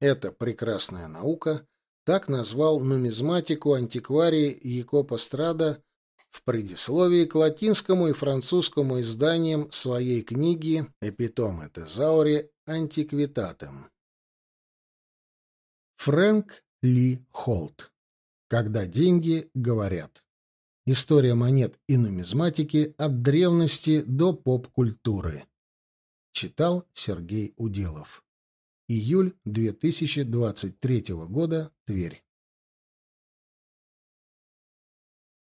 Эта прекрасная наука так назвал нумизматику антикварий Якопо Страда в предисловии к латинскому и французскому изданиям своей книги «Эпитоме Тезаури антиквитатом. Фрэнк Ли Холт. Когда деньги говорят. История монет и нумизматики от древности до поп-культуры. Читал Сергей Уделов. Июль 2023 года. Тверь.